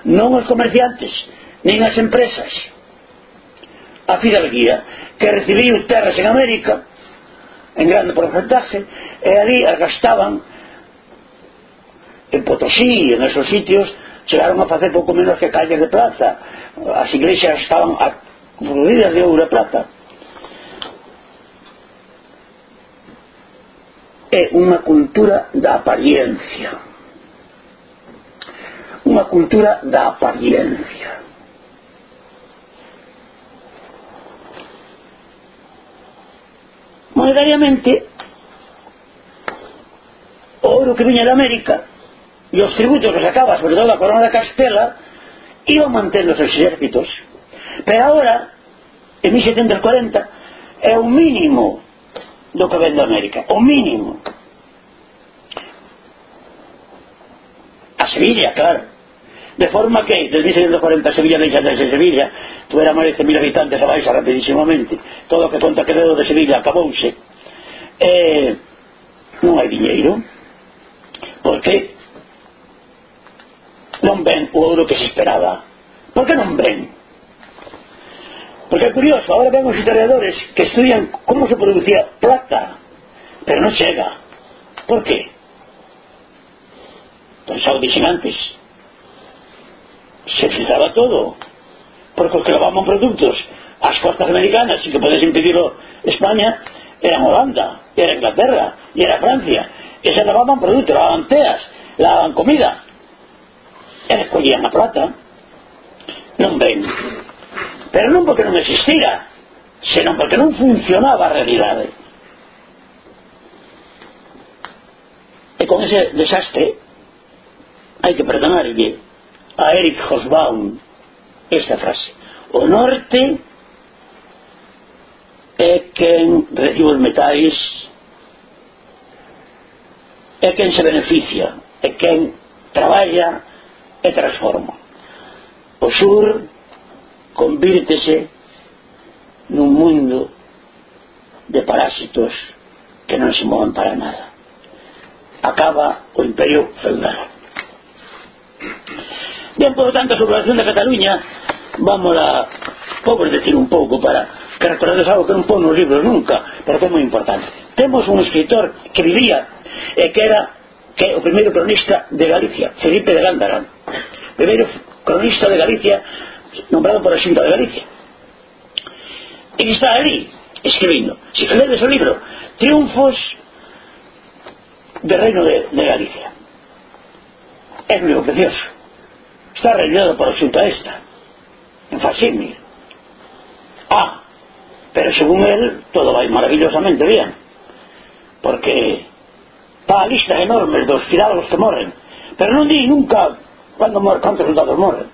Non os comerciantes, nin as empresas a fidalguía que recibiu terras en América en grande porcentaje e ali as gastaban en Potosí en esos sitios chegaron a facer pouco menos que calles de plaza. As iglesias estaban producidas de ouro e plata. É unha cultura da apariencia. Unha cultura da apariencia. monetariamente o ouro que viña de América e os tributos que sacaba sobre todo a corona de Castela iban mantendo os exércitos. Pero ahora en 1740 é o mínimo do que vende América o mínimo. A Sevilla, claro. De forma que, desde 1640 Sevilla deixa de ser Sevilla, tuvera máis de mil habitantes a baixa rapidísimamente, todo o que conta Quevedo de Sevilla acabouse. Eh, non hai dinheiro, porque non ven o ouro que se esperaba. Por que non ven? Porque é curioso, agora ven os historiadores que estudian como se producía plata, pero non chega. Por que? Pois xa o dixen antes, Se filtraba todo. Porque os que levaban produtos ás costas americanas e que podes impedirlo España eran Holanda, era Inglaterra e era Francia. E se levaban produtos, levaban teas, levaban comida. E recogían a plata. Non ven pero non porque non existira senón porque non funcionaba a realidade e con ese desastre hai que perdonarlle a Eric Hosbaum esta frase. O norte é quen recibe os metais é quen se beneficia é quen traballa e transforma. O sur convírtese nun mundo de parásitos que non se movan para nada. Acaba o imperio feudal Ben, por lo tanto, a sublevación de Cataluña vamos a pobre decir un pouco para que recordades algo que non pon nos libros nunca pero que é moi importante. Temos un escritor que vivía e que era que o primeiro cronista de Galicia Felipe de Gándara primeiro cronista de Galicia nombrado por a Xunta de Galicia. E que está ali escribindo se si ledes o libro Triunfos de Reino de, de Galicia. É un libro precioso está arreglada para a xunta esta. En facímil ah pero según él todo vai maravillosamente bien. Porque está a lista enorme dos fidalgos que morren pero non di nunca cando mor, cantos soldados morren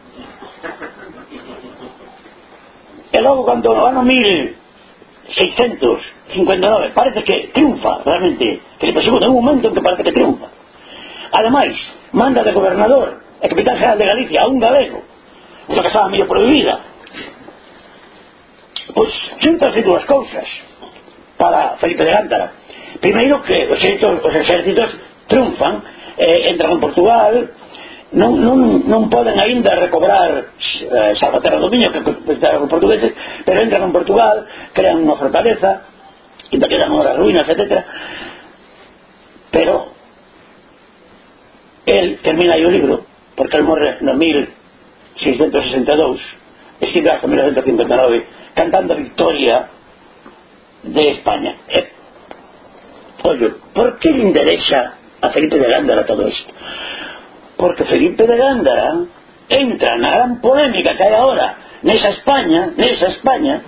e logo cando no ano 1659 parece que triunfa realmente. Felipe II en un momento en que parece que triunfa. Ademais manda de gobernador a capitán general de Galicia, a un galego, unha que estaba medio prohibida. Pois, xuntase dúas cousas para Felipe de Gántara. Primeiro que os exércitos, os exércitos triunfan, eh, entran en Portugal, non, non, non poden aínda recobrar eh, Salvaterra do Miño que conquistaron os portugueses pero entran en Portugal crean unha fortaleza e quedan horas ruínas, etc pero el termina aí o libro porque el morre no 1662 escribe hasta 1959 cantando a victoria de España eh, oye, por que le interesa a Felipe de Gándara todo isto? porque Felipe de Gándara entra na gran polémica que hai ahora nesa España nesa España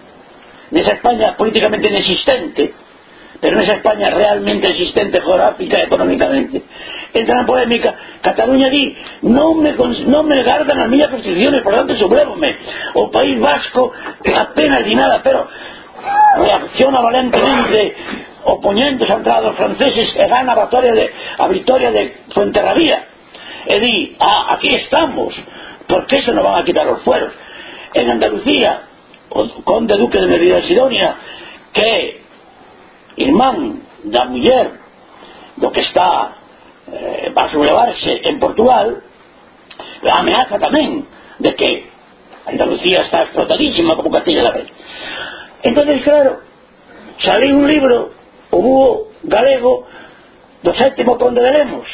nesa España políticamente inexistente pero nesa España realmente existente geográfica e económicamente entra na polémica Cataluña di non me, non me gardan as miñas constituciones por tanto sublévome o País Vasco apenas di nada pero reacciona valentemente opoñéndose a entrada dos franceses e gana a vitória de, a vitória de Fuenterrabía. E di, ah, aquí estamos por que se nos van a quitar os fueros? En Andalucía o conde duque de Merida Sidonia que irmán da muller do que está eh, va a sublevarse en Portugal, la ameaza tamén de que Andalucía está explotadísima como Castilla la Vez. Entonces, claro, salí un libro, o búho galego, do sétimo conde de Lemos,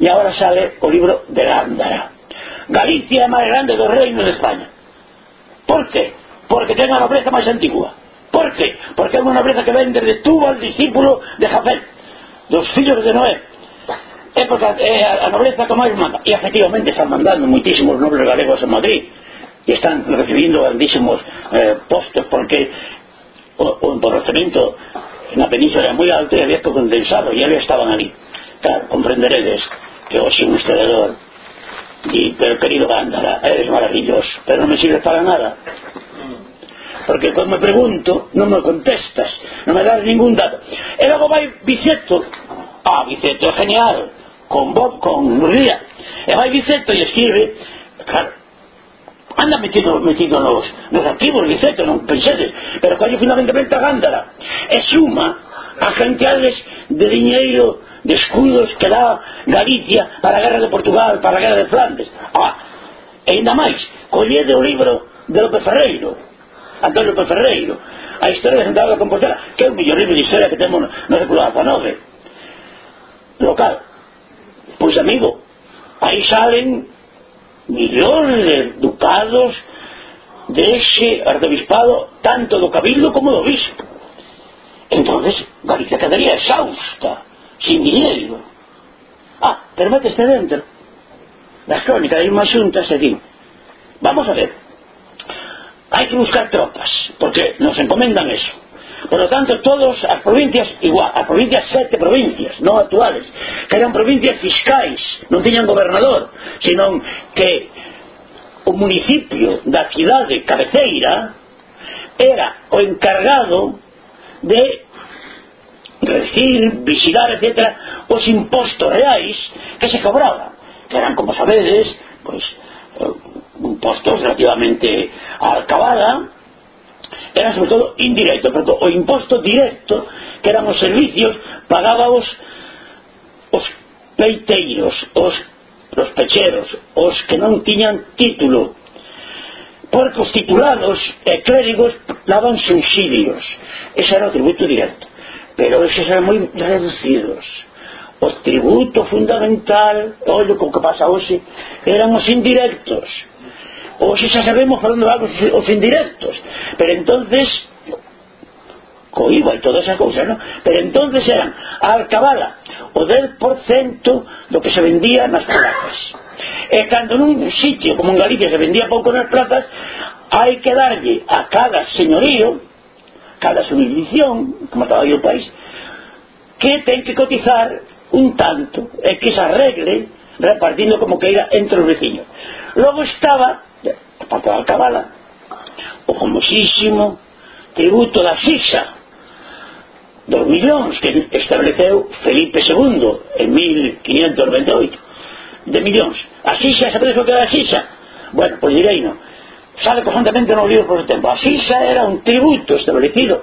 e agora sale o libro de Gándara. Galicia é máis grande do reino de España. Por que? Porque ten a nobreza máis antigua. Por que? Porque é unha nobreza que vende de al discípulo de Jafet, dos fillos de Noé, é porque é a nobleza como máis manda. E efectivamente están mandando muitísimos nobles galegos en Madrid. E están recibindo grandísimos eh, postos porque o, o emborracamento na península é moi alto e había que condensado e eles estaban ali. Claro, comprenderedes que hoxe un historiador di, pero querido Gándara eres maravilloso, pero non me sirve para nada porque cando me pregunto non me contestas non me das ningún dato e logo vai Biceto. Ah, Biceto é genial con Bob, con Ría. E vai Vicente e escribe, claro, anda metido, metido nos, nos arquivos Vicente, non pensedes, pero colle fundamentalmente a Gándara. E suma a cantidades de diñeiro, de escudos que dá Galicia para a guerra de Portugal, para a guerra de Flandes. Ah, e ainda máis, collede o libro de López Ferreiro, Antonio López Ferreiro, a historia de Santiago de Compostela, que é o millón libro de historia que temos no século XIX. Local, Pois amigo, aí salen millóns de ducados dese arzobispado tanto do cabildo como do bispo entonces Galicia quedaría exhausta sin dinero. Ah, pero meteste dentro das crónicas hai unha xunta se din vamos a ver. Hai que buscar tropas porque nos encomendan eso Por lo tanto, todas as provincias igual, as provincias sete provincias, non actuales, que eran provincias fiscais, non tiñan gobernador, senón que o municipio da cidade cabeceira era o encargado de recibir, vigilar, etc., os impostos reais que se cobraban, que eran, como sabedes, pois, eh, impostos relativamente a alcabada, era sobre todo indirecto, porque o imposto directo que eran os servicios pagaba os os peiteiros os, os pecheros os que non tiñan título. Porque os titulados e clérigos daban subsidios. Ese era o tributo directo. Pero esos eran moi reducidos. O tributo fundamental ollo co que pasa hoxe eran os indirectos. Hoxe xa sabemos falando algo os indirectos. Pero entonces co IVA e toda esa cousa, non? Pero entonces eran a alcabala o 10% do que se vendía nas plazas. E cando nun sitio como en Galicia se vendía pouco nas plazas, hai que darlle a cada señorío, cada subdivisión, como estaba aí o país, que ten que cotizar un tanto e que se arregle repartindo como que era entre os veciños. Logo estaba, para Alcabala o famosísimo tributo da Sisa, dos millóns que estableceu Felipe II en 1528 de millóns a Sisa, sabedes o que era a Sisa? bueno, pois direi non sale constantemente no libro por tempo a Sisa era un tributo establecido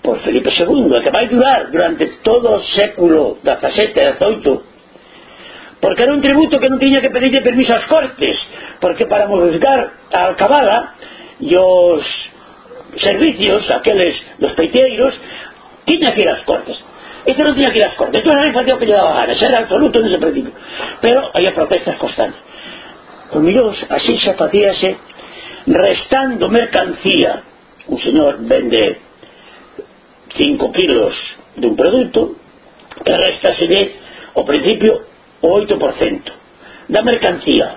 por Felipe II que vai durar durante todo o século XVII e XVIII porque era un tributo que non tiña que pedirle permiso ás cortes. Porque para modificar a alcabala e os servicios aqueles dos peiteiros tiña que ir ás cortes. Este non tiña que ir ás cortes, entón era facía o que lle daba ganas, era absoluto nese principio. Pero había protestas constantes. Os millóns así xa facíase restando mercancía. Un señor vende 5 kilos dun produto e restase o principio o 8% da mercancía.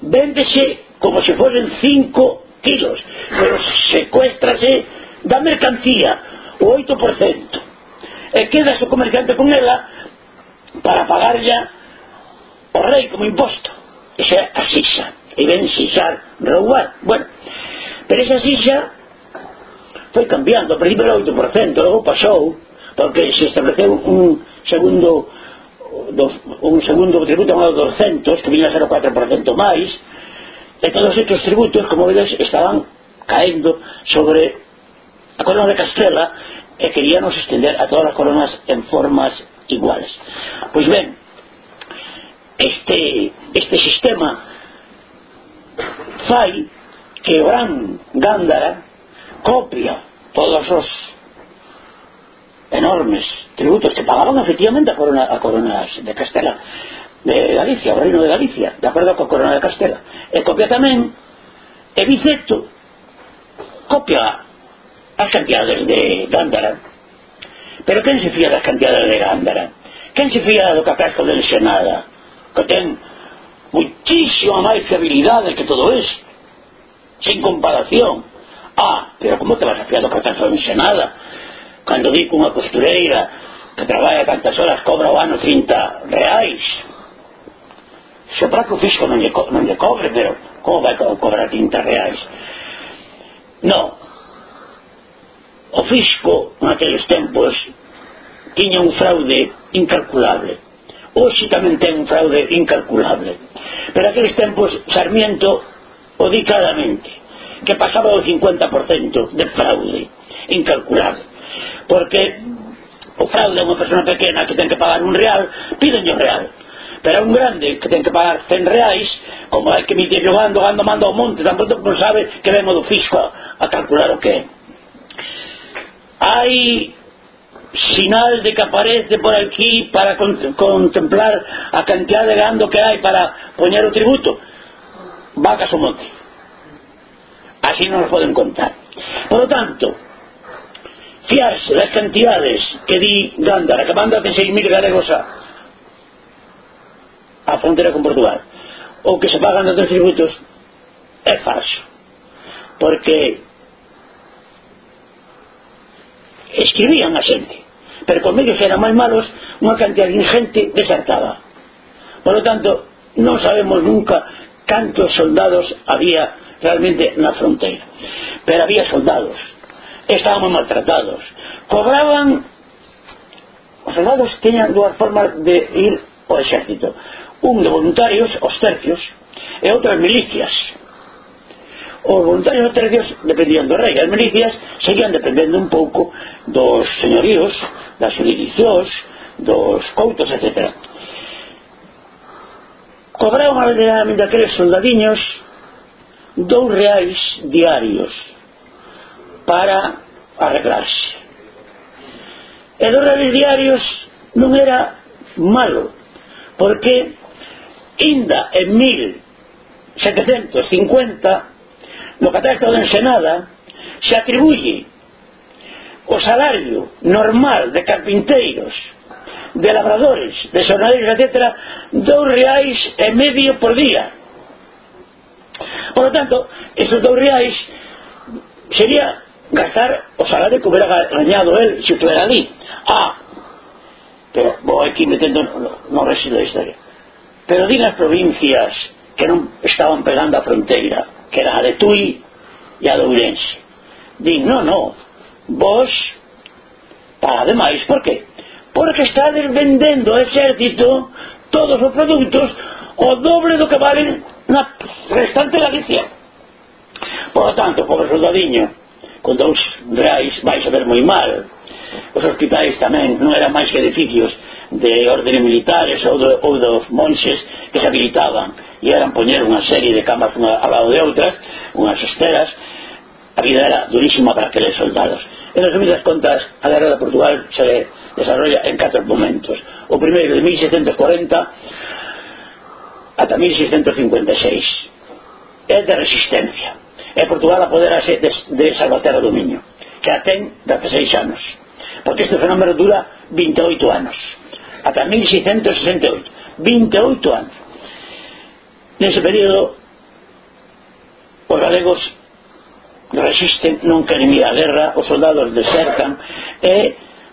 Véndese como se fosen 5 kilos pero secuéstrase da mercancía o 8% e queda o comerciante con ela para pagarlla o rei como imposto. Esa é a xixa e ven xixar, roubar. Bueno, pero esa xixa foi cambiando ao principio era 8% logo pasou porque se estableceu un segundo dos, un segundo tributo chamado 200 que vinha a ser o 4% máis e todos estes tributos como vedes estaban caendo sobre a corona de Castela e queríamos extender a todas as coronas en formas iguales. Pois ben este, este sistema fai que Gran Gándara copia todos os enormes tributos. Que pagaban efectivamente a, corona, a coronas de Castela de Galicia, o reino de Galicia de acordo co corona de Castela. E copia tamén e Biceto copia as cantidades de Gándara pero quen se fía das cantidades de Gándara quen se fía do catastro de Ensenada que ten muchísima máis fiabilidade que todo eso sin comparación. Ah, pero como te vas a fiar do catastro de Ensenada? cando vi unha costureira que traballa tantas horas cobra o ano 30 reais. Se para que o fisco non lle, co non lle cobre pero como vai co cobrar 30 reais? Non o fisco naqueles tempos tiña un fraude incalculable. Hoxe tamén ten un fraude incalculable. Pero aqueles tempos Sarmiento o di claramente que pasaba o 50% de fraude incalculable porque o fraude é unha persona pequena que ten que pagar un real pídenlle o real. Pero un grande que ten que pagar 100 reais como hai que mitirlo gando, gando manda ao monte tampouco non sabe que vemos do fisco a calcular o que hai sinal de que aparece por aquí para contemplar a cantidad de gando que hai para poñer o tributo. Vacas o monte. Así non nos poden contar. Por lo tanto fiarse das cantidades que di Gándara, que manda de 6.000 galegos a a frontera con Portugal ou que se pagan dos tributos é falso. Porque escribían a xente pero con medios eran máis malos unha cantidad de ingente desertaba por lo tanto non sabemos nunca cantos soldados había realmente na fronteira pero había soldados estábamos maltratados. Cobraban, os soldados teñan dúas formas de ir ao exército. Un de voluntarios, os tercios, e outras milicias. Os voluntarios os tercios dependían do rei, as milicias seguían dependendo un pouco dos señoríos, das jurisdiccións, dos coutos, etc. Cobraban verdadeiramente aqueles soldadiños dous reais diarios para arreglarse. E dos diarios non era malo, porque inda en 1750 no catastro de Ensenada se atribuye o salario normal de carpinteiros de labradores, de xornaleiros, etc dous reais e medio por día por lo tanto esos dous reais sería gastar o salario que hubiera gañado el se estuviera ali ah, pero vou aquí metendo no, no resido da historia. Pero di nas provincias que non estaban pegando a fronteira que era a de Tui e a de Ourense. Di no, no vos ademais, por que? porque estades vendendo exército todos os produtos o doble do que valen na restante Galicia. Por lo tanto, pobre soldadiño con dous reais vai saber moi mal. Os hospitais tamén non eran máis que edificios de órdenes militares ou, do, ou dos monxes que se habilitaban e eran poñer unha serie de camas unha ao lado de outras unhas esteras. A vida era durísima para aqueles soldados. En resumidas contas a guerra de Portugal se desarrolla en catro momentos. O primeiro de 1740 ata 1656 é de resistencia e Portugal apoderase de, de Salvaterra do Miño que a ten 16 anos. Porque este fenómeno dura 28 anos. Ata 1668 28 anos. Nese período os galegos resisten non queren ir á guerra os soldados desertan e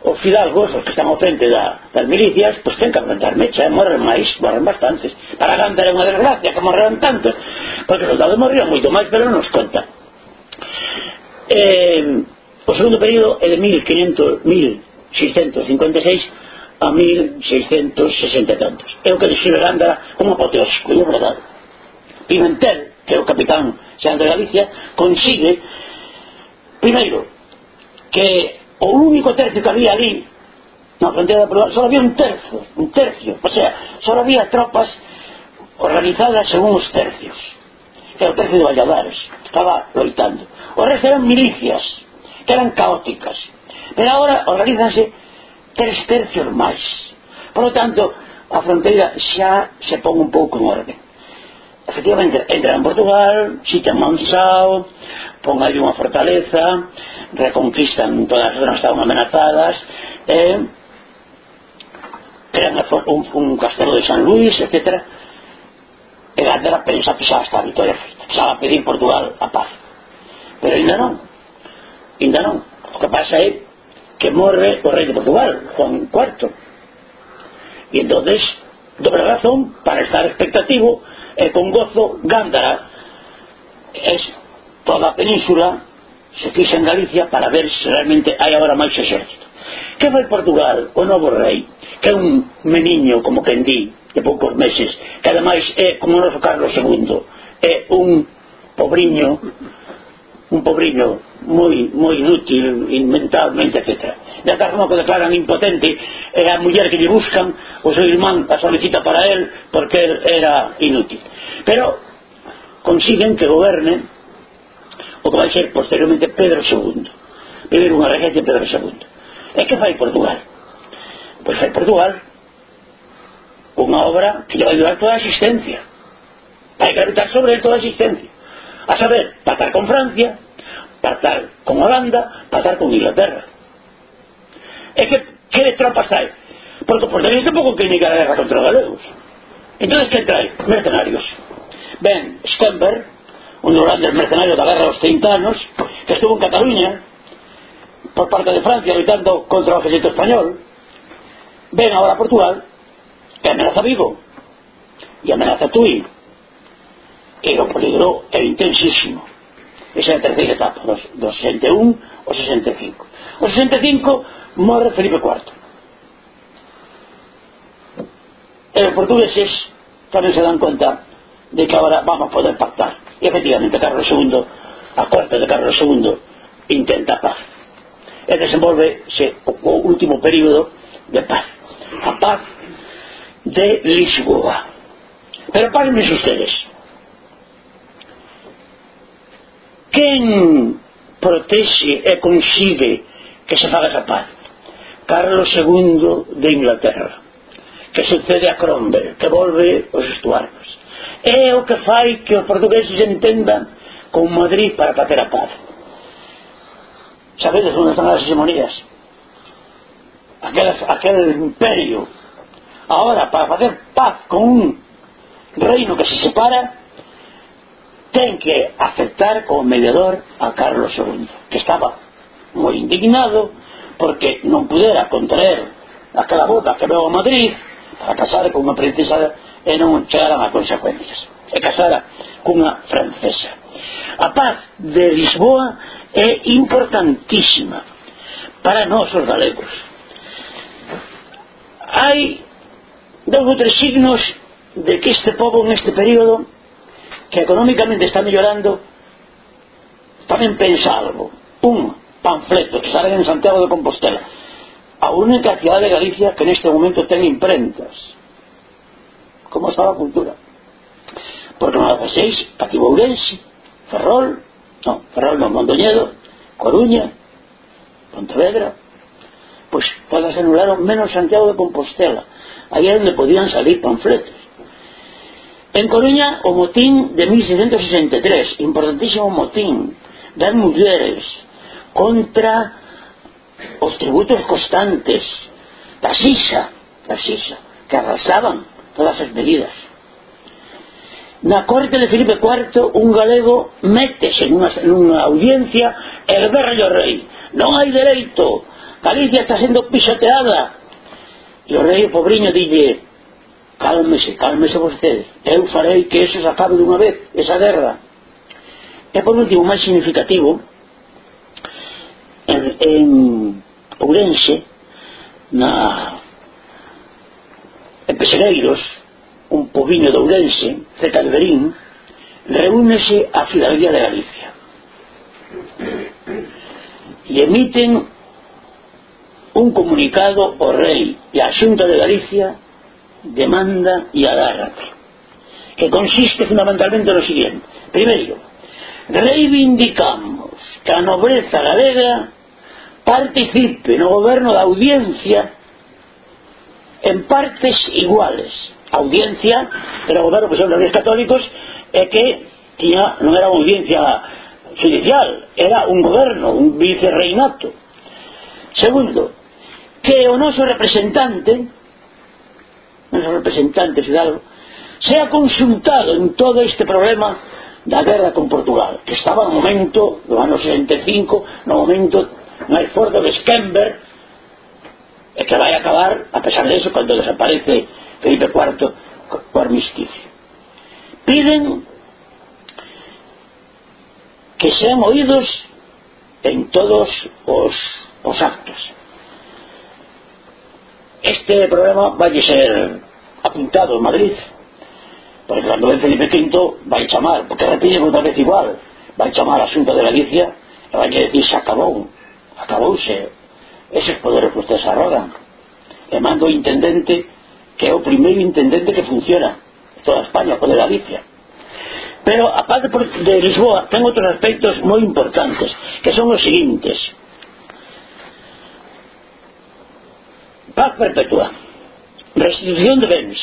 os fidalgos, os que están ao frente da, das milicias, pois ten que aguantar mecha, e morren máis, morren bastantes. Para Gandar é unha desgracia que morreron tantos, porque os soldados morrían moito máis, pero non nos conta. Eh, o segundo período é de 1500, 1656 a 1660 tantos. É o que describe Gándara como apoteósico, é verdade. Pimentel, que é o capitán xa de Galicia, consigue, primeiro, que o único tercio que había ali na fronteira da Portugal, só había un tercio, un tercio, o sea, só había tropas organizadas según os tercios, que era o tercio de Valladares, estaba loitando. O resto eran milicias, que eran caóticas, pero agora organizanse tres tercios máis. Por lo tanto, a fronteira xa se pon un pouco en orden. Efectivamente, entra en Portugal, xitan Mansao, pon aí unha fortaleza, reconquistan todas as zonas que estaban amenazadas e crean un, un castelo de San Luis, etc. E Gandera pensa que xa está a vitória feita, xa va pedir Portugal a paz. Pero ainda non, ainda non. O que pasa é que morre o rei de Portugal, Juan IV. E entonces, dobre razón para estar expectativo e con gozo Gándara es toda a península se fixa en Galicia para ver se realmente hai agora máis exército que foi Portugal, o novo rei que é un meniño, como que di de poucos meses, que ademais é como o noso Carlos II é un pobriño un pobriño moi, moi inútil mentalmente, etc. De tal forma que declaran impotente é a muller que lle buscan o seu irmán a solicita para él porque él era inútil pero consiguen que goberne o que vai ser posteriormente Pedro II pedir unha regencia Pedro II e que fai Portugal? pois fai Portugal unha obra que lle vai durar toda a existencia. Vai gravitar sobre toda a existencia. A saber, patar con Francia patar con Holanda patar con Inglaterra. E que que tropas trae porque por tenéis tampouco que ir a guerra contra os galegos. Entonces, que trae? mercenarios. Ben, Stenberg un grandes mercenarios da guerra dos 30 anos que estuvo en Cataluña por parte de Francia loitando contra o ejército español ven ahora a Portugal e amenaza Vigo e amenaza Tui e o peligro é intensísimo. Esa é a terceira etapa dos, dos 61 ao 65 o 65 morre Felipe IV e os portugueses tamén se dan conta de que agora vamos a poder pactar e efectivamente Carlos II, a corte de Carlos II, intenta paz. E desenvolvese o último período de paz. A paz de Lisboa. Pero párenme ustedes. Quen protexe e consigue que se faga esa paz? Carlos II de Inglaterra que sucede a Cromwell, que volve o Stuart é o que fai que os portugueses entendan con Madrid para facer a paz. Sabedes onde están as hegemonías aquelas, aquel imperio. Ahora para facer paz con un reino que se separa ten que aceptar como mediador a Carlos II que estaba moi indignado porque non pudera contraer aquela boda que veo a Madrid para casar con unha princesa e non chegaran a consecuencias. E casara cunha francesa. A paz de Lisboa é importantísima para nós os galegos. Hai dous ou tres signos de que este povo neste período que económicamente está mellorando tamén pensa algo. Un panfleto que sale en Santiago de Compostela. A única cidade de Galicia que neste momento ten imprentas como estaba a cultura. Pois non agoseis cativa Ourense Ferrol non, Ferrol non, Mondoñedo Coruña Pontevedra. Pois todas anularon menos Santiago de Compostela. Aí é onde podían salir panfletos. En Coruña o motín de 1663 importantísimo motín das mulleres contra os tributos constantes da Sisa, da Sisa que arrasaban todas as medidas. Na corte de Felipe IV un galego métese nunha, nunha audiencia e berrelle o rei. Non hai dereito. Galicia está sendo pisoteada. E o rei pobriño dille cálmese, cálmese vostede. Eu farei que eso se acabe dunha vez esa guerra. E por último máis significativo en, en Ourense na en Peseneiros, un poviño de Ourense, cerca de Berín, reúnese a Filarguía de Galicia. E emiten un comunicado ao rei e a Xunta de Galicia demanda e agárrate que consiste fundamentalmente no siguiente primeiro reivindicamos que a nobreza galega participe no goberno da audiencia en partes iguales. A audiencia eh, era o goberno que exemplo dos católicos e que tiña, non era unha audiencia judicial era un goberno, un vicerreinato. Segundo que o noso representante noso representante Fidalgo sea consultado en todo este problema da guerra con Portugal que estaba no momento do ano 65 no momento máis forte de Skember e que vai acabar, a pesar de eso, cando desaparece Felipe IV co armisticio. Piden que sean oídos en todos os, os actos. Este problema vai ser apuntado en Madrid, porque cando ven Felipe V vai chamar, porque repite outra vez igual, vai chamar a Xunta de Galicia e vai decir se acabou, acabouse eses poderes que ustedes arrogan. E mando o intendente que é o primeiro intendente que funciona toda España, o de Galicia. Pero a parte de Lisboa ten outros aspectos moi importantes que son os seguintes. Paz perpetua. Restitución de bens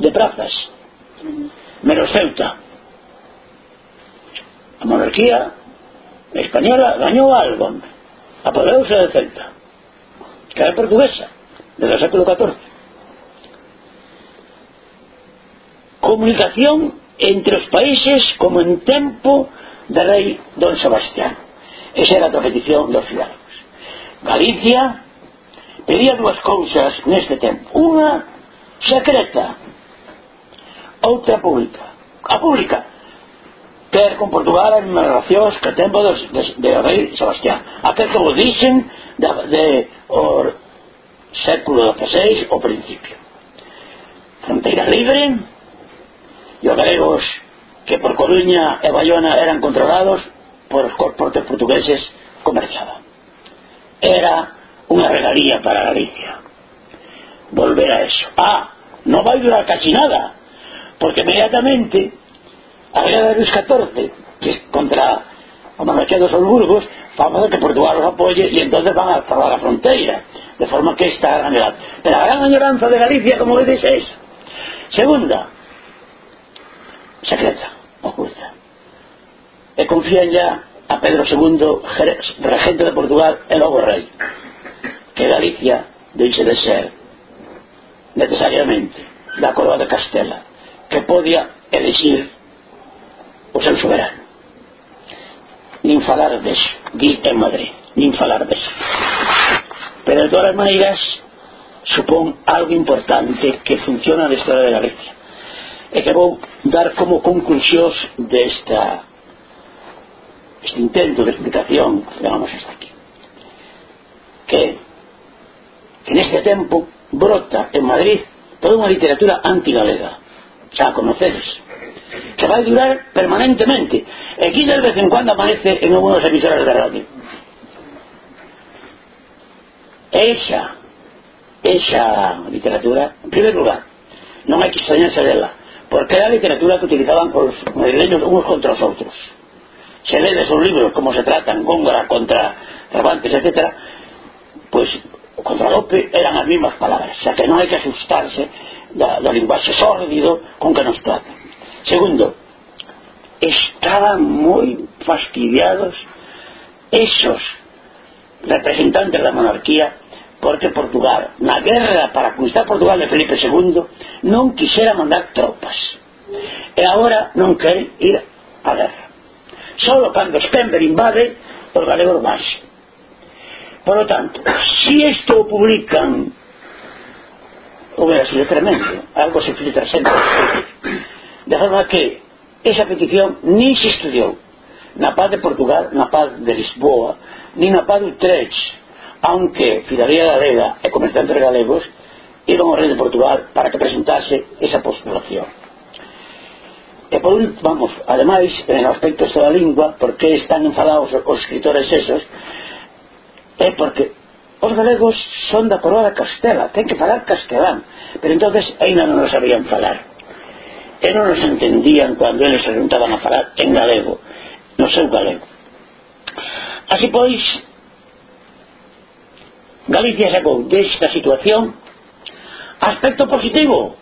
de prazas. Menos Ceuta. A monarquía española gañou algo apoderouse de Ceuta era portuguesa, desde o século XIV. Comunicación entre os países como en tempo de rei Don Sebastián. Esa era a petición dos ciudadanos. Galicia pedía dúas cousas neste tempo. Unha secreta, outra pública. A pública, ter con Portugal as mesmas relacións que tempo de, de, de rei Sebastián. Aquel que vos dixen de, o século XVI o principio. Fronteira libre e os galegos que por Coruña e Bayona eran controlados por os corportes portugueses comerciaban. Era unha regalía para Galicia. Volver a eso. Ah, non vai durar casi nada porque inmediatamente a guerra de Luis XIV que contra o monarquía dos Olburgos vamos a que Portugal los apoye y entonces van a cerrar la frontera de forma que esta gran la gran añoranza de Galicia como veis es segunda secreta oculta. E confían ya a Pedro II regente de Portugal e logo rei que Galicia deixe de ser necesariamente da coroa de Castela que podía elegir o seu soberano Nin falar deso. Di en Madrid. Nin falar deso. Pero de todas as maneiras, supón algo importante que funciona na historia de Galicia. E que vou dar como conclusións desta este intento de explicación que vamos hasta aquí. Que, que neste tempo brota en Madrid toda unha literatura antigalega. Xa a conocedes que vai durar permanentemente. E aquí de vez en cuando aparece en algunos emisores de radio. Esa esa literatura en primer lugar non hai que extrañarse dela porque era a literatura que utilizaban os madrileños unos contra os outros se ledes os libros como se tratan Góngora contra Cervantes, etc pois contra Lope eran as mismas palabras xa que non hai que asustarse do, do linguaxe sórdido con que nos tratan Segundo, estaban moi fastidiados esos representantes da monarquía porque Portugal, na guerra para conquistar Portugal de Felipe II, non quixera mandar tropas. E agora non quere ir a guerra. Solo cando Spember invade, os galegos máis. Por lo tanto, si isto o publican, o verás, é tremendo, algo se filtra sempre. De forma que esa petición nin se estudiou na paz de Portugal, na paz de Lisboa, nin na paz de Utrecht, aunque Fidalía Galega e comerciantes galegos iban ao rei de Portugal para que presentase esa postulación. E por un, vamos, ademais, en aspectos da lingua, porque están enfadados os escritores esos, é porque os galegos son da coroa da Castela, ten que falar castelán, pero entonces ainda non o sabían falar e non nos entendían cando eles se juntaban a falar en galego no seu galego. Así pois Galicia sacou desta situación aspecto positivo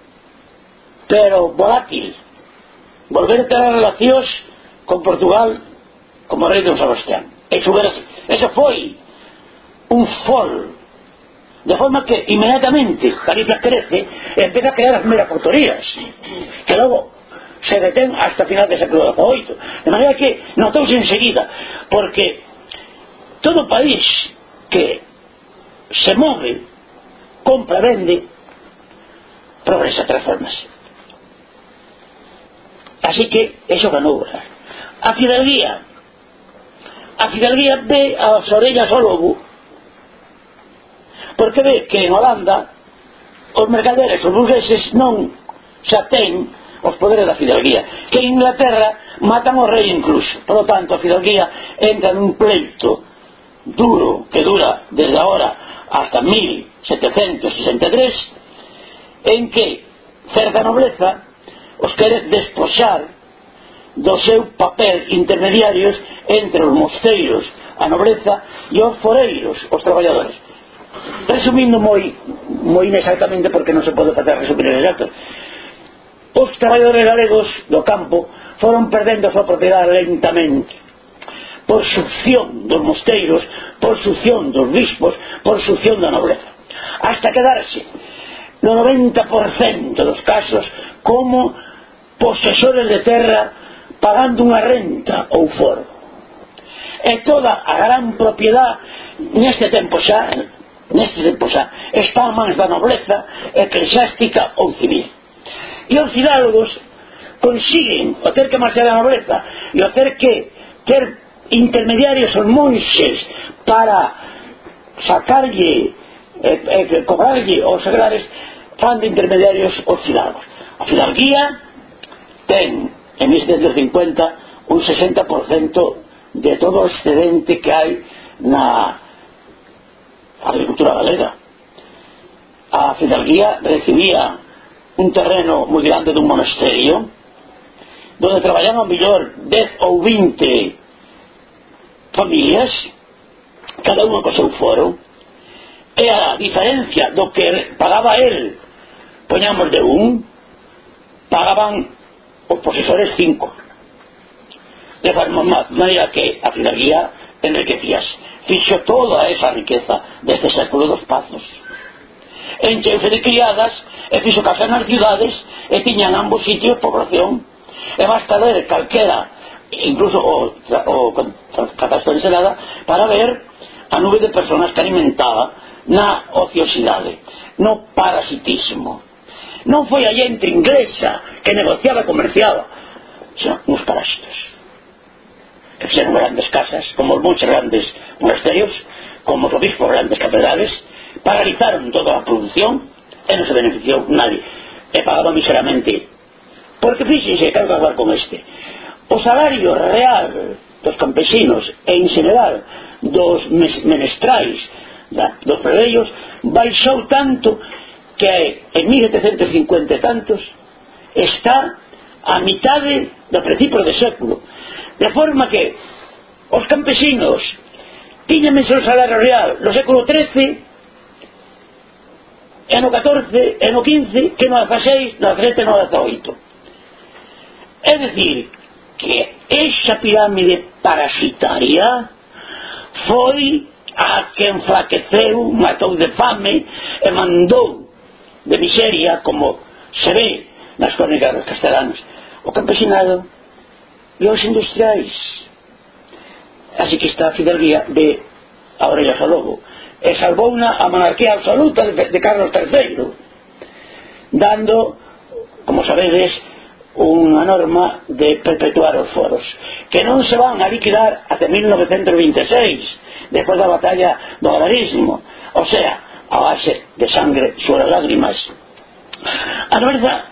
pero volátil. Volver a ter relacións con Portugal como rei de Sebastián. E eso foi un fol De forma que inmediatamente Galicia crece e empieza a crear as megafactorías que logo se detén hasta final de século XVIII. De maneira que notouse enseguida, porque todo país que se move, compra, vende, progresa, transformase. Así que eso ganou. A fidelguía, a fidelguía ve as orellas ao lobo porque ve que en Holanda os mercaderes, os burgueses non xa ten os poderes da fidalguía que en Inglaterra matan o rei incluso. Por lo tanto a fidalguía entra nun pleito duro que dura desde ahora hasta 1763 en que certa nobleza os quere despoxar do seu papel intermediarios entre os mosteiros, a nobreza e os foreiros, os traballadores resumindo moi moi inexactamente porque non se pode facer resumir exacto. Os traballadores galegos do campo foron perdendo a súa propiedade lentamente. Por succión dos mosteiros por succión dos bispos por succión da nobleza hasta quedarse no 90% dos casos como posesores de terra pagando unha renta ou foro. E toda a gran propiedade neste tempo xa nestes emposar está a mans da nobleza eclesiástica ou civil. E os fidalgos consiguen o ter que marchar a nobleza e o ter que ter intermediarios ou monxes para sacarlle e, e cobrarlle os agrares fan de intermediarios os fidalgos a fidalguía ten en 1750 un 60% de todo o excedente que hai na a agricultura galega. A Fidalguía recibía un terreno moi grande dun monasterio donde traballaban mellor 10 ou 20 familias cada unha co seu foro e a diferencia do que pagaba el poñamos de un pagaban os profesores 5 de forma maneira que a Fidalguía enriquecíase fixo toda esa riqueza deste século dos pazos Encheuse de criadas e fixo café nas cidades e tiñan ambos sitios población. E basta ler calquera incluso o, o catastro encelada para ver a nube de personas que alimentaba na ociosidade no parasitismo. Non foi a xente inglesa que negociaba e comerciaba xa nos parásitos que fixeron grandes casas, como os monxes grandes monasterios, como os obispos grandes catedrales, paralizaron toda a produción e non se beneficiou nadie. E pagaba miseramente. Porque fíxense, quero acabar con este. O salario real dos campesinos e en general dos menestrais da, dos plebeios baixou tanto que en 1750 e tantos está a mitade do principio de século De forma que os campesinos tiñan o salario real no século XIII e no XIV e no XV que no XVI, no XVII e no XVIII. É dicir, que esa pirámide parasitaria foi a que enflaqueceu, matou de fame e mandou de miseria, como se ve nas crónicas dos castelanos, o campesinado e aos industriais. Así que está a fidelía de a Aurelia Salobo. E salvouna a monarquía absoluta de, de Carlos III dando como sabedes unha norma de perpetuar os foros que non se van a liquidar até 1926 despois da batalla do agrarismo. O sea, a base de sangre sobre lágrimas. A nobreza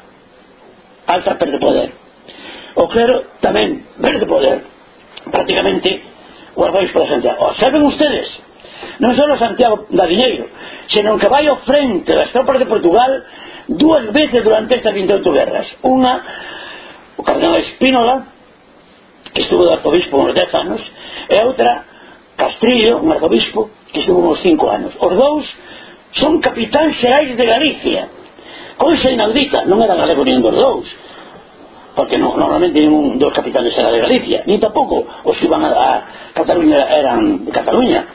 alza perde poder o clero tamén verde poder. Prácticamente o arbois para Santiago. Oh, Observen ustedes non só Santiago da Diñeiro senón que vai ao frente das tropas de Portugal dúas veces durante estas 28 guerras. Unha o cardenal Espínola que estuvo de arcobispo uns 10 anos e outra Castrillo, un arcobispo que estuvo uns 5 anos. Os dous son capitáns xerais de Galicia. Cousa inaudita non era galego nin dos dous porque no, normalmente ningún dos capitanes era de Galicia, ni tampouco os que iban a, a Cataluña eran de Cataluña.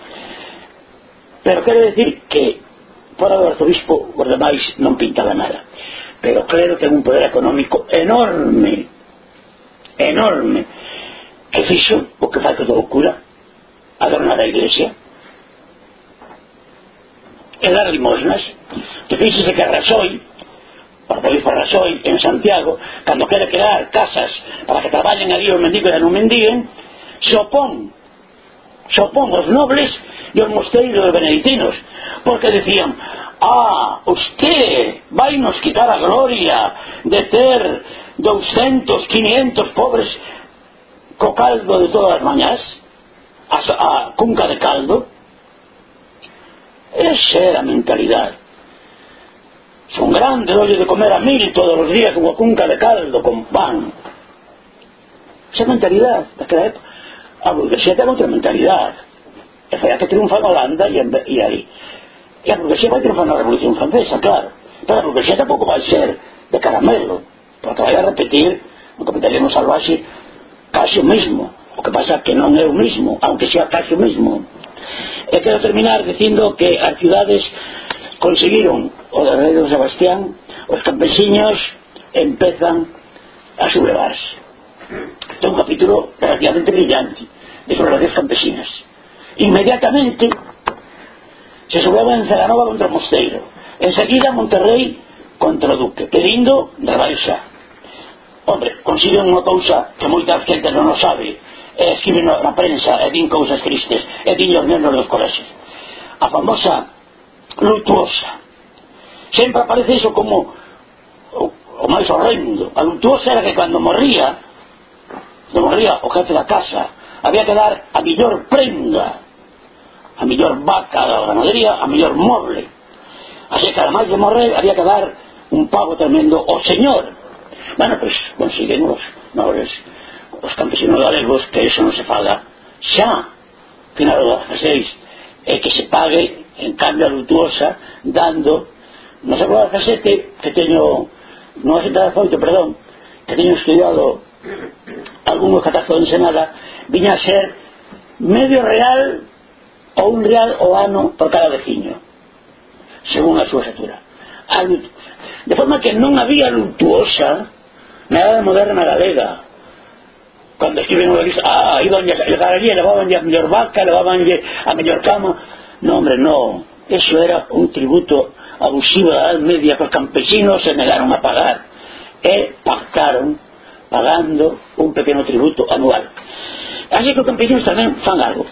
Pero quero decir que fora do arzobispo os demais non pintaba nada. Pero claro ten un poder económico enorme, enorme, que fixo o que fai todo o cura, a iglesia, e dar limosnas, que fixese que Raxoi o arzobispo Rasoy en Santiago cando quere crear casas para que traballen ali os mendigos e non mendiguen se opón se opón os nobles e os mosteiros beneditinos porque decían ah, usted vai nos quitar a gloria de ter 200, 500 pobres co caldo de todas as mañás a, a cunca de caldo esa era a Son grandes, dolle de comer a mil todos os días unha cunca de caldo con pan. Esa mentalidade daquela época. A burguesía ten outra mentalidad. E foi a que triunfa en Holanda e, en, e aí. E a burguesía vai triunfar na Revolución Francesa, claro. Pero a burguesía tampouco vai ser de caramelo. Porque vai a repetir o capitalismo salvaxe casi o mismo. O que pasa que non é o mismo, aunque sea casi o mismo. E quero terminar dicindo que as ciudades conseguiron o derredo Sebastián, os campesiños empezan a sublevarse. É un capítulo relativamente brillante de sublevacións campesinas. Inmediatamente se subleva en Zaganova contra Mosteiro, enseguida Monterrey contra o Duque, pedindo rebaixa Hombre, consiguen unha cousa que moita xente non o sabe, e escriben na prensa, e din cousas tristes, e din os nenos dos colexios. A famosa lutuosa sempre aparece iso como o, o máis horrendo. A lutuosa era que cando morría cando morría o jefe da casa había que dar a millor prenda a millor vaca da ganadería a millor moble. Así que además de morrer había que dar un pago tremendo ao señor. Bueno, pues, consiguen os nobres os campesinos galegos que eso non se faga xa. Que na 16 é que se pague en cambio a Lutuosa dando no se acorda casete que teño non aceptado foito, perdón que teño estudiado algúns catazos de Ensenada viña a ser medio real ou un real o ano por cada veciño según a súa estatura. A Lutuosa. De forma que non había Lutuosa na de moderna galega. Cando escriben o lista ah, iban a, a, a, a, a, a, a, mellor vaca levaban a mellor cama No, hombre, no. Eso era un tributo abusivo de la Edad Media que los campesinos se negaron a pagar. Eh, pactaron pagando un pequeno tributo anual. Así que os campesinos tamén fan algo.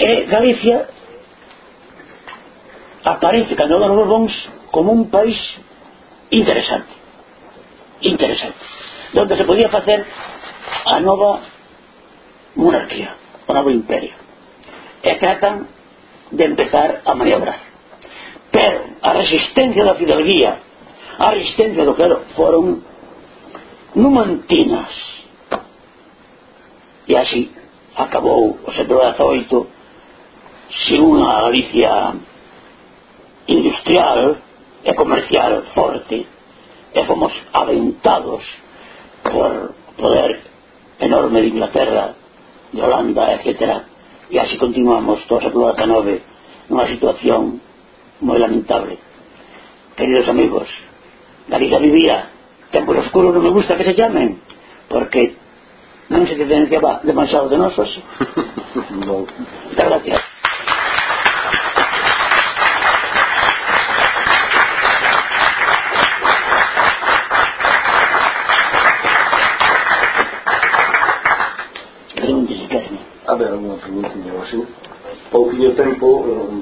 E Galicia aparece cando dos Borbóns como un país interesante. Interesante. Donde se podía facer a nova monarquía, o novo imperio. E tratan de empezar a maniobrar. Pero a resistencia da fidalguía a resistencia do clero foron numantinas. E así acabou o século XVIII sin unha Galicia industrial e comercial forte e fomos aventados por poder enorme de Inglaterra, de Holanda, etcétera e así continuamos todo o século XIX nunha situación moi lamentable. Queridos amigos Galicia vivía tempos oscuros non me gusta que se llamen porque non se diferenciaba demasiado de nosos. Moitas gracias. haberá unha solución así? Pouquinho tempo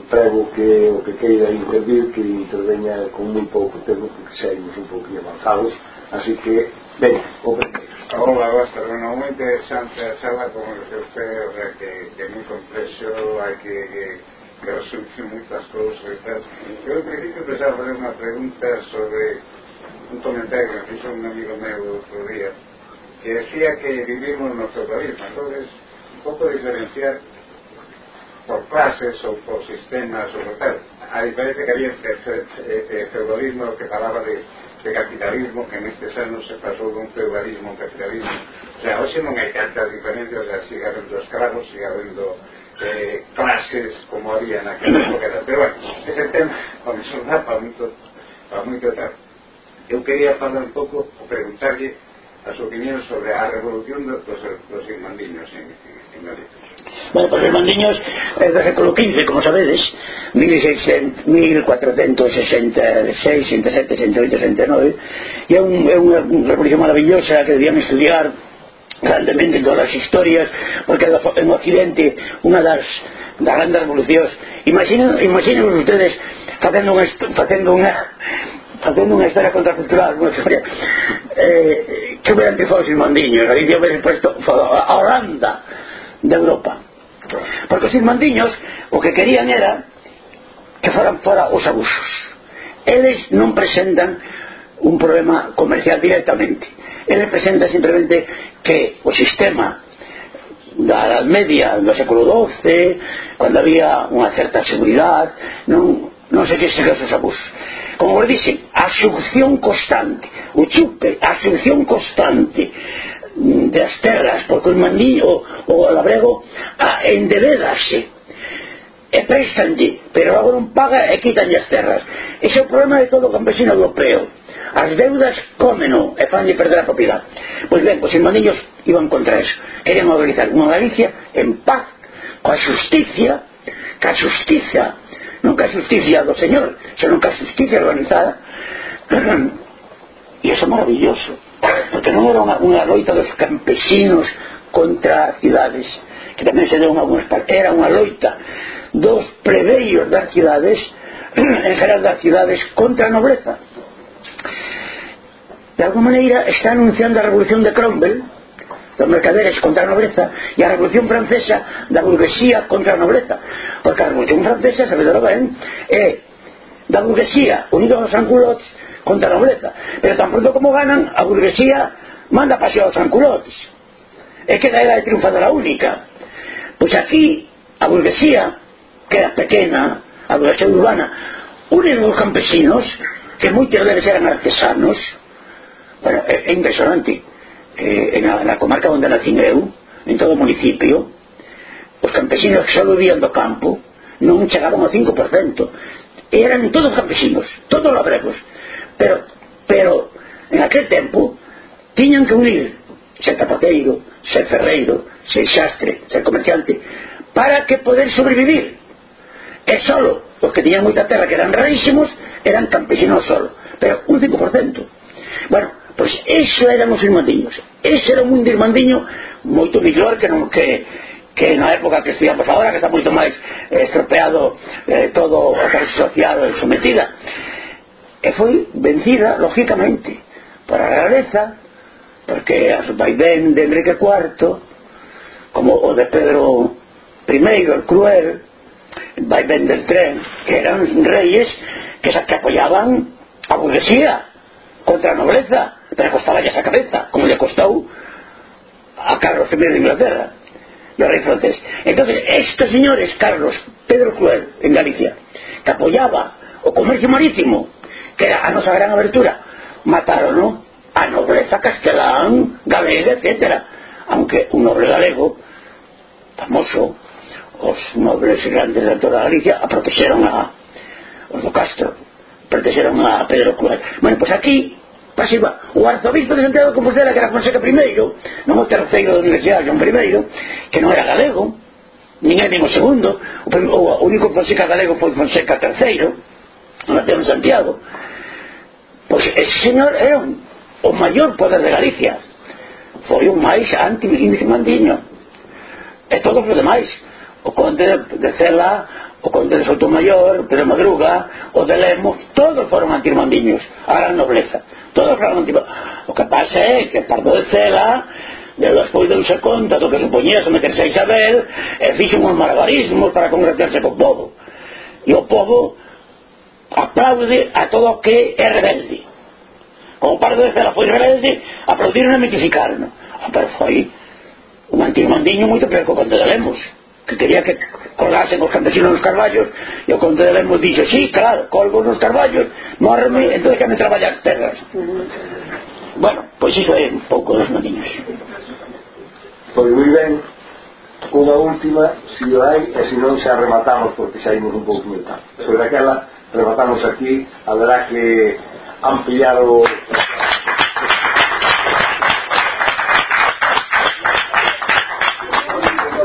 prego que o que queira intervir que interveña con moi pouco tempo porque saímos un pouquinho avanzados. Así que, ben, o primeiro. Hola, basta, bueno, moi interesante a charla como que usted, o sea, que, que moi complexo hai que, que, que resumir moitas cousas e tal. Eu ao principio pensaba fazer unha pregunta sobre un comentario que fixo un amigo meu outro día que decía que vivimos no? Feudalismo entonces un poco diferenciar por clases o por sistemas o por tal. A diferencia que había este eh, eh, feudalismo que falaba de, de capitalismo, que en estes anos se pasou dun feudalismo a un capitalismo. O sea, hoxe non hai tantas diferencias, o sea, sigue habendo escravos, sigue habendo eh, clases como había naquela época. Pero bueno, ese tema, como son para moito, para moito tal. Eu quería falar un pouco, preguntarlle as opinións sobre a revolución dos, dos, dos irmandiños en, en, en Galicia. Bueno, pois pues, os mandiños é eh, do século XV, como sabedes 1600, 1466, 67, 68, 69 e é, un, é unha revolución maravillosa que debían estudiar grandemente todas as historias porque en Occidente unha das, das grandes revolucións imaginen, imaginen ustedes facendo unha, facendo unha facendo unha historia contracultural, unha historia eh, que verante os Mandiños, Galicia hubiese puesto a Holanda de Europa. Porque os irmandiños o que querían era que foran fora os abusos. Eles non presentan un problema comercial directamente. Eles presentan simplemente que o sistema da Edad Media do século XII, cando había unha certa seguridade, non non se que se casos abusos como vos dixen, a succión constante o chupe, a succión constante mm, das terras porque o mandillo o, o labrego a endevedase e prestanlle, pero logo non paga e quitanlle as terras. Ese é o problema de todo o campesino europeo. As deudas comeno e fanlle perder a propiedade. Pois ben, pois os irmandiños iban contra eso. Querían organizar unha Galicia en paz, coa justicia, ca justicia non ca justicia do señor senón ca justicia organizada e eso é maravilloso porque non era unha, unha loita dos campesinos contra as cidades que tamén se deu en partes era unha loita. Dos plebeios das cidades en geral das cidades contra a nobreza de alguma maneira está anunciando a revolución de Cromwell dos mercaderes contra a nobreza e a revolución francesa da burguesía contra a nobreza porque a revolución francesa sabedora ben é eh, da burguesía unidos aos anculots contra a nobreza pero tan pronto como ganan a burguesía manda paseo aos anculots é que da era de triunfadora única. Pois aquí a burguesía que era pequena a burguesía urbana unen os campesinos que moitos deles eran artesanos. Bueno, é, é impresionante eh, en, la, en, la, comarca de eu, en todo o municipio, os campesinos que só vivían do campo non chegaban ao 5%. Eran todos campesinos, todos labregos. Pero, pero en aquel tempo, tiñan que unir ser zapateiro, ser ferreiro, ser xastre, ser comerciante, para que poder sobrevivir. E solo os que tiñan moita terra que eran rarísimos eran campesinos solo, pero un 5%. Bueno, Pois eso eran os irmandiños. Ese era un mundo irmandiño moito mellor que non que que na época que estudiamos agora que está moito máis eh, estropeado eh, todo o social e sometida e foi vencida lógicamente por a realeza porque a vaivén de Enrique IV como o de Pedro I el cruel vaivén del tren que eran reyes que, que apoyaban a burguesía contra a nobleza para costaba esa cabeza, como le costou a Carlos I de Inglaterra, do rei francés. Entonces, estos señores, Carlos Pedro Cruel, en Galicia, que apoyaba o comercio marítimo, que era a nosa gran abertura, mataron ¿no? a nobreza castelán, galega, etc. Aunque un noble galego, famoso, os nobles grandes da toda Galicia, a protexeron a os do Castro, protexeron a Pedro Cruel. Bueno, pois pues aquí Pasiva, o arzobispo de Santiago de Compostela que era Fonseca I non o terceiro da Universidade John I que non era galego nin é nin o segundo. O, o único Fonseca galego foi Fonseca III nació en Santiago. Pois ese señor era un, o maior poder de Galicia. Foi un máis anti-mandiño e todos os demais o conde de Cela o conde de Sotomayor, Pedro Madruga, o de Lemos, todos foron antirmandiños, a gran nobleza. Todos foron antirmandiños. O que pasa é que Pardo de Cela, de despois de darse conta do que supoñía someterse a Isabel, e fixo uns malabarismos para congregarse co povo. E o povo aplaude a todo o que é rebelde. Como Pardo de Cela foi rebelde, aplaudiron e mitificaron. Ah, pero foi un antirmandiño moito preocupante de Lemos que quería que colgasen os campesinos nos carballos. E o conde de Lemos dixo sí, claro, colgo nos carballos morreme, entón que me traballa as terras bueno, pois iso é un pouco dos maniños pois moi ben unha última, se si o hai e se non xa rematamos porque xa imos un pouco de tarde. Pero daquela rematamos aquí. Haberá que ampliar o